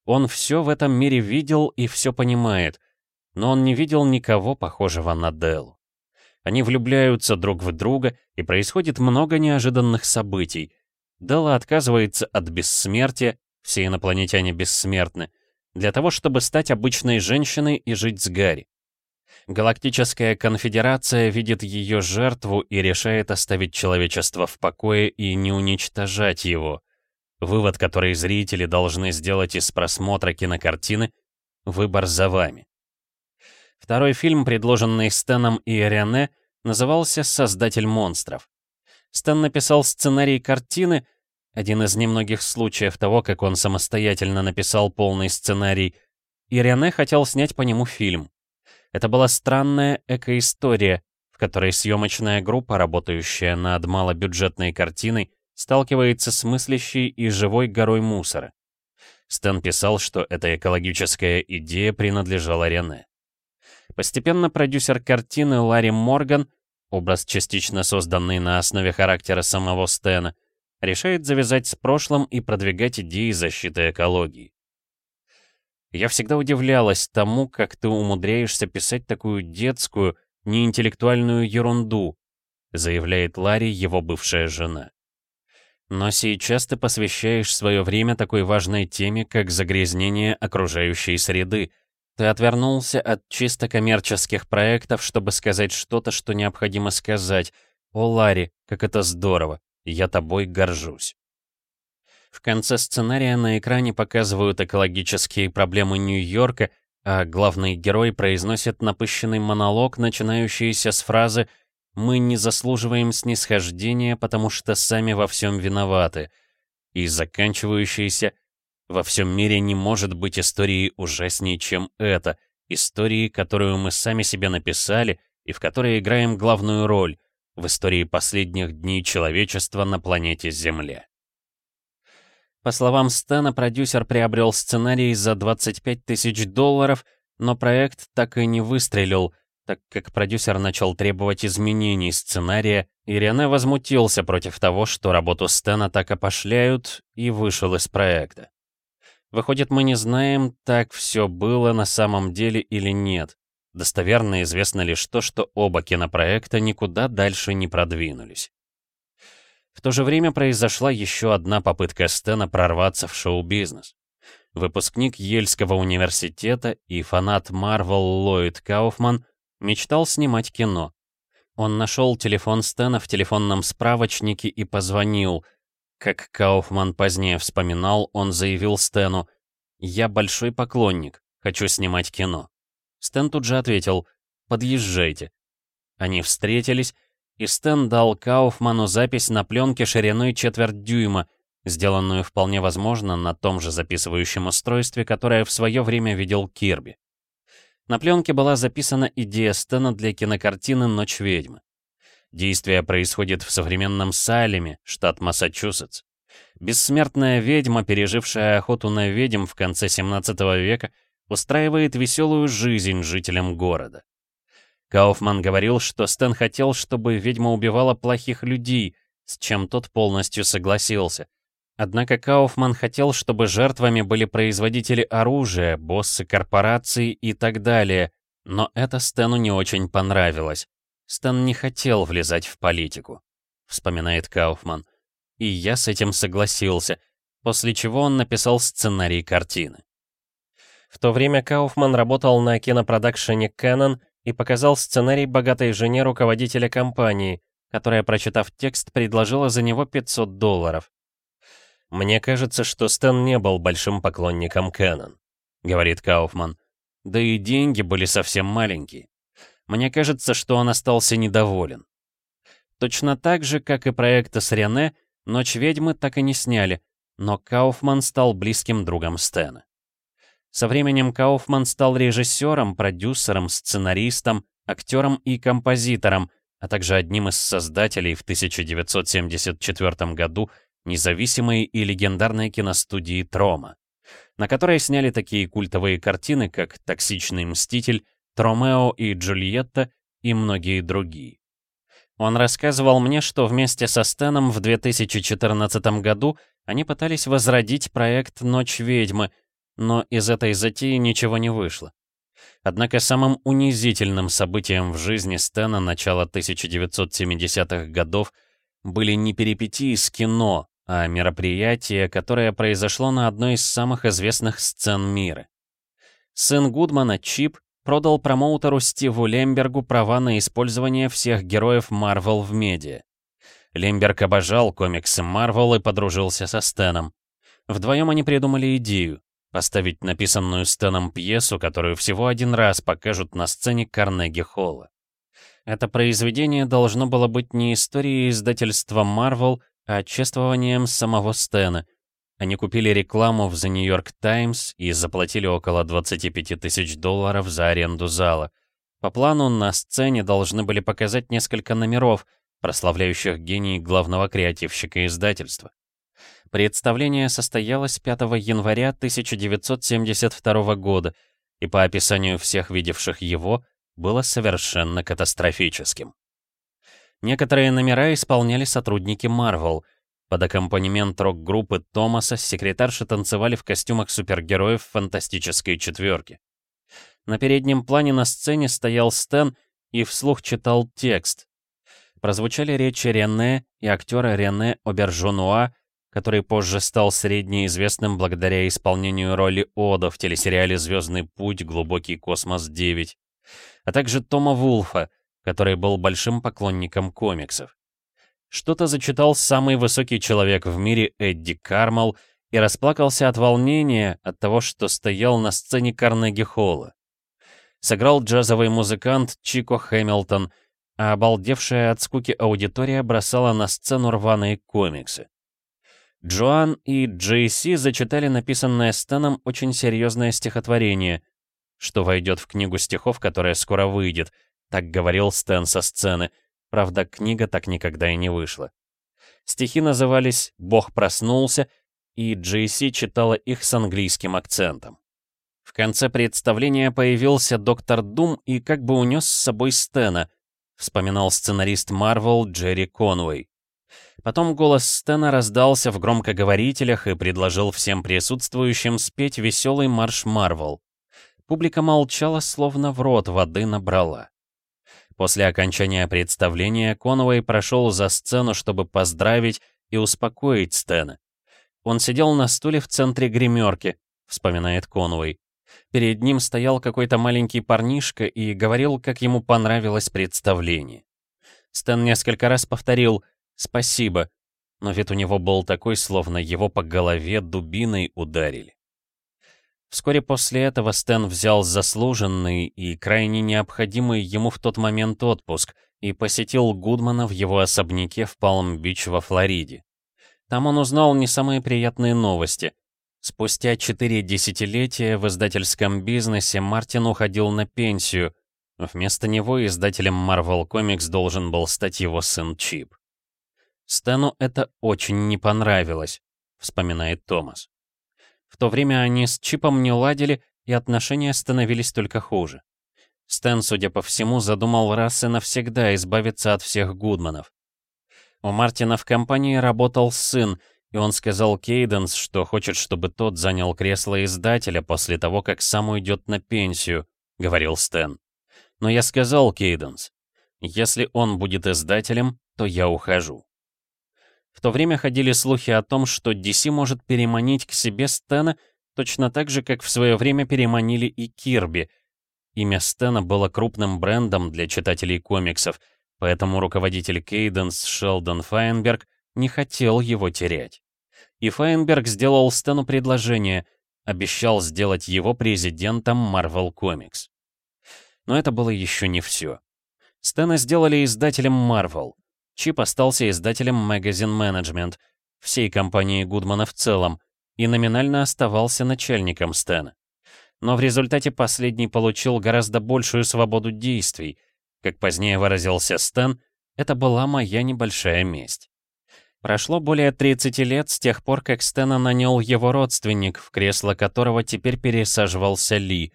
Он все в этом мире видел и все понимает, но он не видел никого похожего на Делу. Они влюбляются друг в друга, и происходит много неожиданных событий. Дела отказывается от бессмертия все инопланетяне бессмертны, для того, чтобы стать обычной женщиной и жить с Гарри. Галактическая конфедерация видит ее жертву и решает оставить человечество в покое и не уничтожать его. Вывод, который зрители должны сделать из просмотра кинокартины — выбор за вами. Второй фильм, предложенный Стэном и Рене, назывался «Создатель монстров». Стэн написал сценарий картины, один из немногих случаев того, как он самостоятельно написал полный сценарий, и Рене хотел снять по нему фильм. Это была странная экоистория, в которой съемочная группа, работающая над малобюджетной картиной, сталкивается с мыслящей и живой горой мусора. Стэн писал, что эта экологическая идея принадлежала Рене. Постепенно продюсер картины Ларри Морган, образ частично созданный на основе характера самого Стэна, решает завязать с прошлым и продвигать идеи защиты экологии. Я всегда удивлялась тому, как ты умудряешься писать такую детскую, неинтеллектуальную ерунду, заявляет Ларри, его бывшая жена. Но сейчас ты посвящаешь свое время такой важной теме, как загрязнение окружающей среды. Ты отвернулся от чисто коммерческих проектов, чтобы сказать что-то, что необходимо сказать. О, Ларри, как это здорово! Я тобой горжусь. В конце сценария на экране показывают экологические проблемы Нью-Йорка, а главный герой произносит напыщенный монолог, начинающийся с фразы «Мы не заслуживаем снисхождения, потому что сами во всем виноваты», и заканчивающийся «Во всем мире не может быть истории ужаснее, чем эта, истории, которую мы сами себе написали и в которой играем главную роль, в истории последних дней человечества на планете Земля». По словам Стэна, продюсер приобрел сценарий за 25 тысяч долларов, но проект так и не выстрелил, так как продюсер начал требовать изменений сценария, и Рене возмутился против того, что работу Стэна так опошляют, и вышел из проекта. Выходит, мы не знаем, так все было на самом деле или нет. Достоверно известно лишь то, что оба кинопроекта никуда дальше не продвинулись. В то же время произошла еще одна попытка Стена прорваться в шоу-бизнес. Выпускник Ельского университета и фанат Марвел Ллойд Кауфман мечтал снимать кино. Он нашел телефон Стена в телефонном справочнике и позвонил. Как Кауфман позднее вспоминал, он заявил Стену «Я большой поклонник, хочу снимать кино». Стэн тут же ответил «Подъезжайте». Они встретились, и Стэн дал Кауфману запись на пленке шириной четверть дюйма, сделанную вполне возможно на том же записывающем устройстве, которое в свое время видел Кирби. На пленке была записана идея Стэна для кинокартины «Ночь ведьмы». Действие происходит в современном Салеме, штат Массачусетс. Бессмертная ведьма, пережившая охоту на ведьм в конце 17 века, устраивает веселую жизнь жителям города. Кауфман говорил, что Стэн хотел, чтобы ведьма убивала плохих людей, с чем тот полностью согласился. Однако Кауфман хотел, чтобы жертвами были производители оружия, боссы корпораций и так далее, но это Стэну не очень понравилось. Стэн не хотел влезать в политику, вспоминает Кауфман. И я с этим согласился, после чего он написал сценарий картины. В то время Кауфман работал на кинопродакшене Canon и показал сценарий богатой жене руководителя компании, которая, прочитав текст, предложила за него 500 долларов. «Мне кажется, что Стэн не был большим поклонником Кэнон», — говорит Кауфман. «Да и деньги были совсем маленькие. Мне кажется, что он остался недоволен. Точно так же, как и проекта с Рене, «Ночь ведьмы» так и не сняли, но Кауфман стал близким другом Стэна. Со временем Кауфман стал режиссером, продюсером, сценаристом, актером и композитором, а также одним из создателей в 1974 году независимой и легендарной киностудии «Трома», на которой сняли такие культовые картины, как «Токсичный мститель», «Тромео и Джульетта» и многие другие. Он рассказывал мне, что вместе со Стэном в 2014 году они пытались возродить проект «Ночь ведьмы», но из этой затеи ничего не вышло. Однако самым унизительным событием в жизни Стэна начала 1970-х годов были не перипетии с кино, а мероприятие, которое произошло на одной из самых известных сцен мира. Сын Гудмана, Чип, продал промоутеру Стиву Лембергу права на использование всех героев Марвел в медиа. Лемберг обожал комиксы Марвел и подружился со Стэном. Вдвоем они придумали идею Поставить написанную Стэном пьесу, которую всего один раз покажут на сцене Карнеги-Холла. Это произведение должно было быть не историей издательства Marvel, а чествованием самого Стэна. Они купили рекламу в The New York Times и заплатили около 25 тысяч долларов за аренду зала. По плану на сцене должны были показать несколько номеров, прославляющих гений главного креативщика издательства. Представление состоялось 5 января 1972 года и по описанию всех видевших его было совершенно катастрофическим. Некоторые номера исполняли сотрудники Marvel. Под аккомпанемент рок-группы Томаса секретарши танцевали в костюмах супергероев фантастической четверки. На переднем плане на сцене стоял Стэн и вслух читал текст. Прозвучали речи Рене и актера Рене Обержонуа, который позже стал среднеизвестным благодаря исполнению роли Ода в телесериале «Звездный путь. Глубокий космос 9», а также Тома Вулфа, который был большим поклонником комиксов. Что-то зачитал самый высокий человек в мире Эдди Кармал и расплакался от волнения от того, что стоял на сцене Карнеги-холла. Сыграл джазовый музыкант Чико Хэмилтон, а обалдевшая от скуки аудитория бросала на сцену рваные комиксы. Джоан и Джейси зачитали написанное Стэном очень серьезное стихотворение, что войдет в книгу стихов, которая скоро выйдет, так говорил Стэн со сцены, правда, книга так никогда и не вышла. Стихи назывались «Бог проснулся», и Джейси читала их с английским акцентом. В конце представления появился доктор Дум и как бы унес с собой Стэна, вспоминал сценарист Марвел Джерри Конуэй. Потом голос Стэна раздался в громкоговорителях и предложил всем присутствующим спеть веселый марш Марвел. Публика молчала, словно в рот воды набрала. После окончания представления Конуэй прошел за сцену, чтобы поздравить и успокоить Стэна. Он сидел на стуле в центре гримерки, вспоминает Конуэй. Перед ним стоял какой-то маленький парнишка и говорил, как ему понравилось представление. Стэн несколько раз повторил «Спасибо», но вид у него был такой, словно его по голове дубиной ударили. Вскоре после этого Стэн взял заслуженный и крайне необходимый ему в тот момент отпуск и посетил Гудмана в его особняке в Палм-Бич во Флориде. Там он узнал не самые приятные новости. Спустя четыре десятилетия в издательском бизнесе Мартин уходил на пенсию. Вместо него издателем Marvel Comics должен был стать его сын Чип. Стэну это очень не понравилось, вспоминает Томас. В то время они с Чипом не ладили, и отношения становились только хуже. Стэн, судя по всему, задумал раз и навсегда избавиться от всех Гудманов. У Мартина в компании работал сын, и он сказал Кейденс, что хочет, чтобы тот занял кресло издателя после того, как сам уйдет на пенсию, — говорил Стэн. Но я сказал Кейденс, если он будет издателем, то я ухожу. В то время ходили слухи о том, что DC может переманить к себе Стэна точно так же, как в свое время переманили и Кирби. Имя Стэна было крупным брендом для читателей комиксов, поэтому руководитель Кейденс Шелдон Файнберг не хотел его терять. И Файнберг сделал Стэну предложение, обещал сделать его президентом Marvel Comics. Но это было еще не все. Стэна сделали издателем Marvel. Чип остался издателем Magazine Management, всей компании Гудмана в целом, и номинально оставался начальником Стэна. Но в результате последний получил гораздо большую свободу действий. Как позднее выразился Стэн, это была моя небольшая месть. Прошло более 30 лет с тех пор, как Стэна нанял его родственник, в кресло которого теперь пересаживался Ли.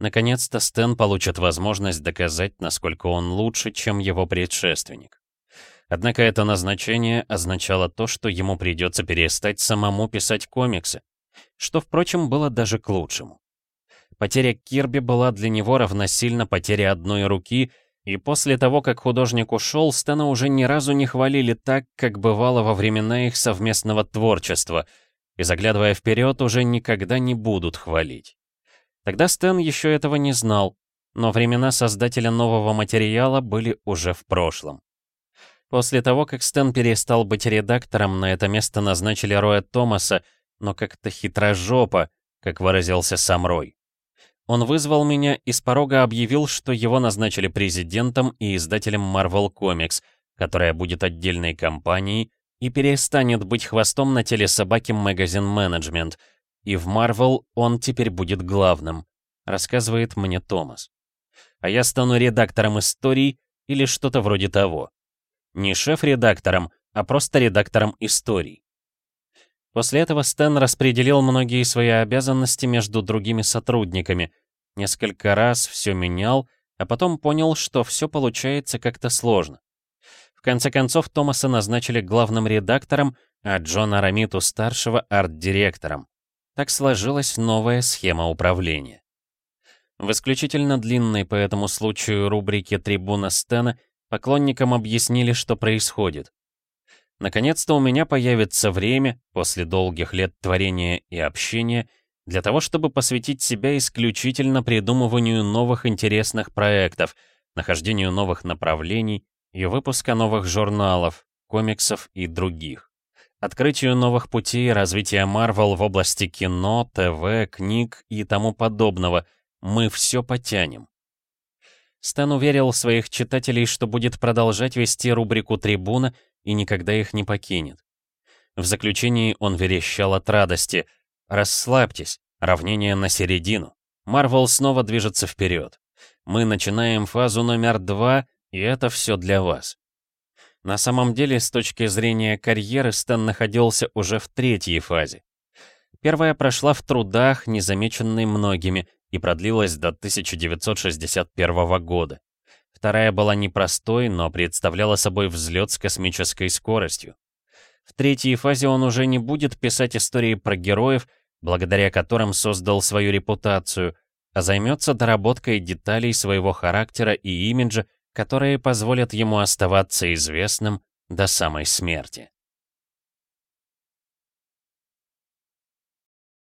Наконец-то Стэн получит возможность доказать, насколько он лучше, чем его предшественник. Однако это назначение означало то, что ему придется перестать самому писать комиксы, что, впрочем, было даже к лучшему. Потеря Кирби была для него равносильно потере одной руки, и после того, как художник ушел, Стэна уже ни разу не хвалили так, как бывало во времена их совместного творчества, и, заглядывая вперед, уже никогда не будут хвалить. Тогда Стэн еще этого не знал, но времена создателя нового материала были уже в прошлом. После того, как Стэн перестал быть редактором, на это место назначили Роя Томаса, но как-то хитрожопо, как выразился сам Рой. Он вызвал меня и с порога объявил, что его назначили президентом и издателем Marvel Comics, которая будет отдельной компанией и перестанет быть хвостом на теле собаки Magazine Management, и в Marvel он теперь будет главным, рассказывает мне Томас. А я стану редактором историй или что-то вроде того. Не шеф-редактором, а просто редактором историй. После этого Стэн распределил многие свои обязанности между другими сотрудниками, несколько раз все менял, а потом понял, что все получается как-то сложно. В конце концов, Томаса назначили главным редактором, а Джона Рамиту-старшего арт-директором. Так сложилась новая схема управления. В исключительно длинной по этому случаю рубрике «Трибуна Стена» поклонникам объяснили, что происходит. Наконец-то у меня появится время, после долгих лет творения и общения, для того, чтобы посвятить себя исключительно придумыванию новых интересных проектов, нахождению новых направлений и выпуска новых журналов, комиксов и других. Открытию новых путей развития Marvel в области кино, ТВ, книг и тому подобного — мы все потянем. Стэн уверил своих читателей, что будет продолжать вести рубрику «Трибуна» и никогда их не покинет. В заключении он верещал от радости. «Расслабьтесь, равнение на середину. Марвел снова движется вперед. Мы начинаем фазу номер два, и это все для вас». На самом деле, с точки зрения карьеры, Стэн находился уже в третьей фазе. Первая прошла в трудах, незамеченной многими, и продлилась до 1961 года. Вторая была непростой, но представляла собой взлет с космической скоростью. В третьей фазе он уже не будет писать истории про героев, благодаря которым создал свою репутацию, а займется доработкой деталей своего характера и имиджа, которые позволят ему оставаться известным до самой смерти.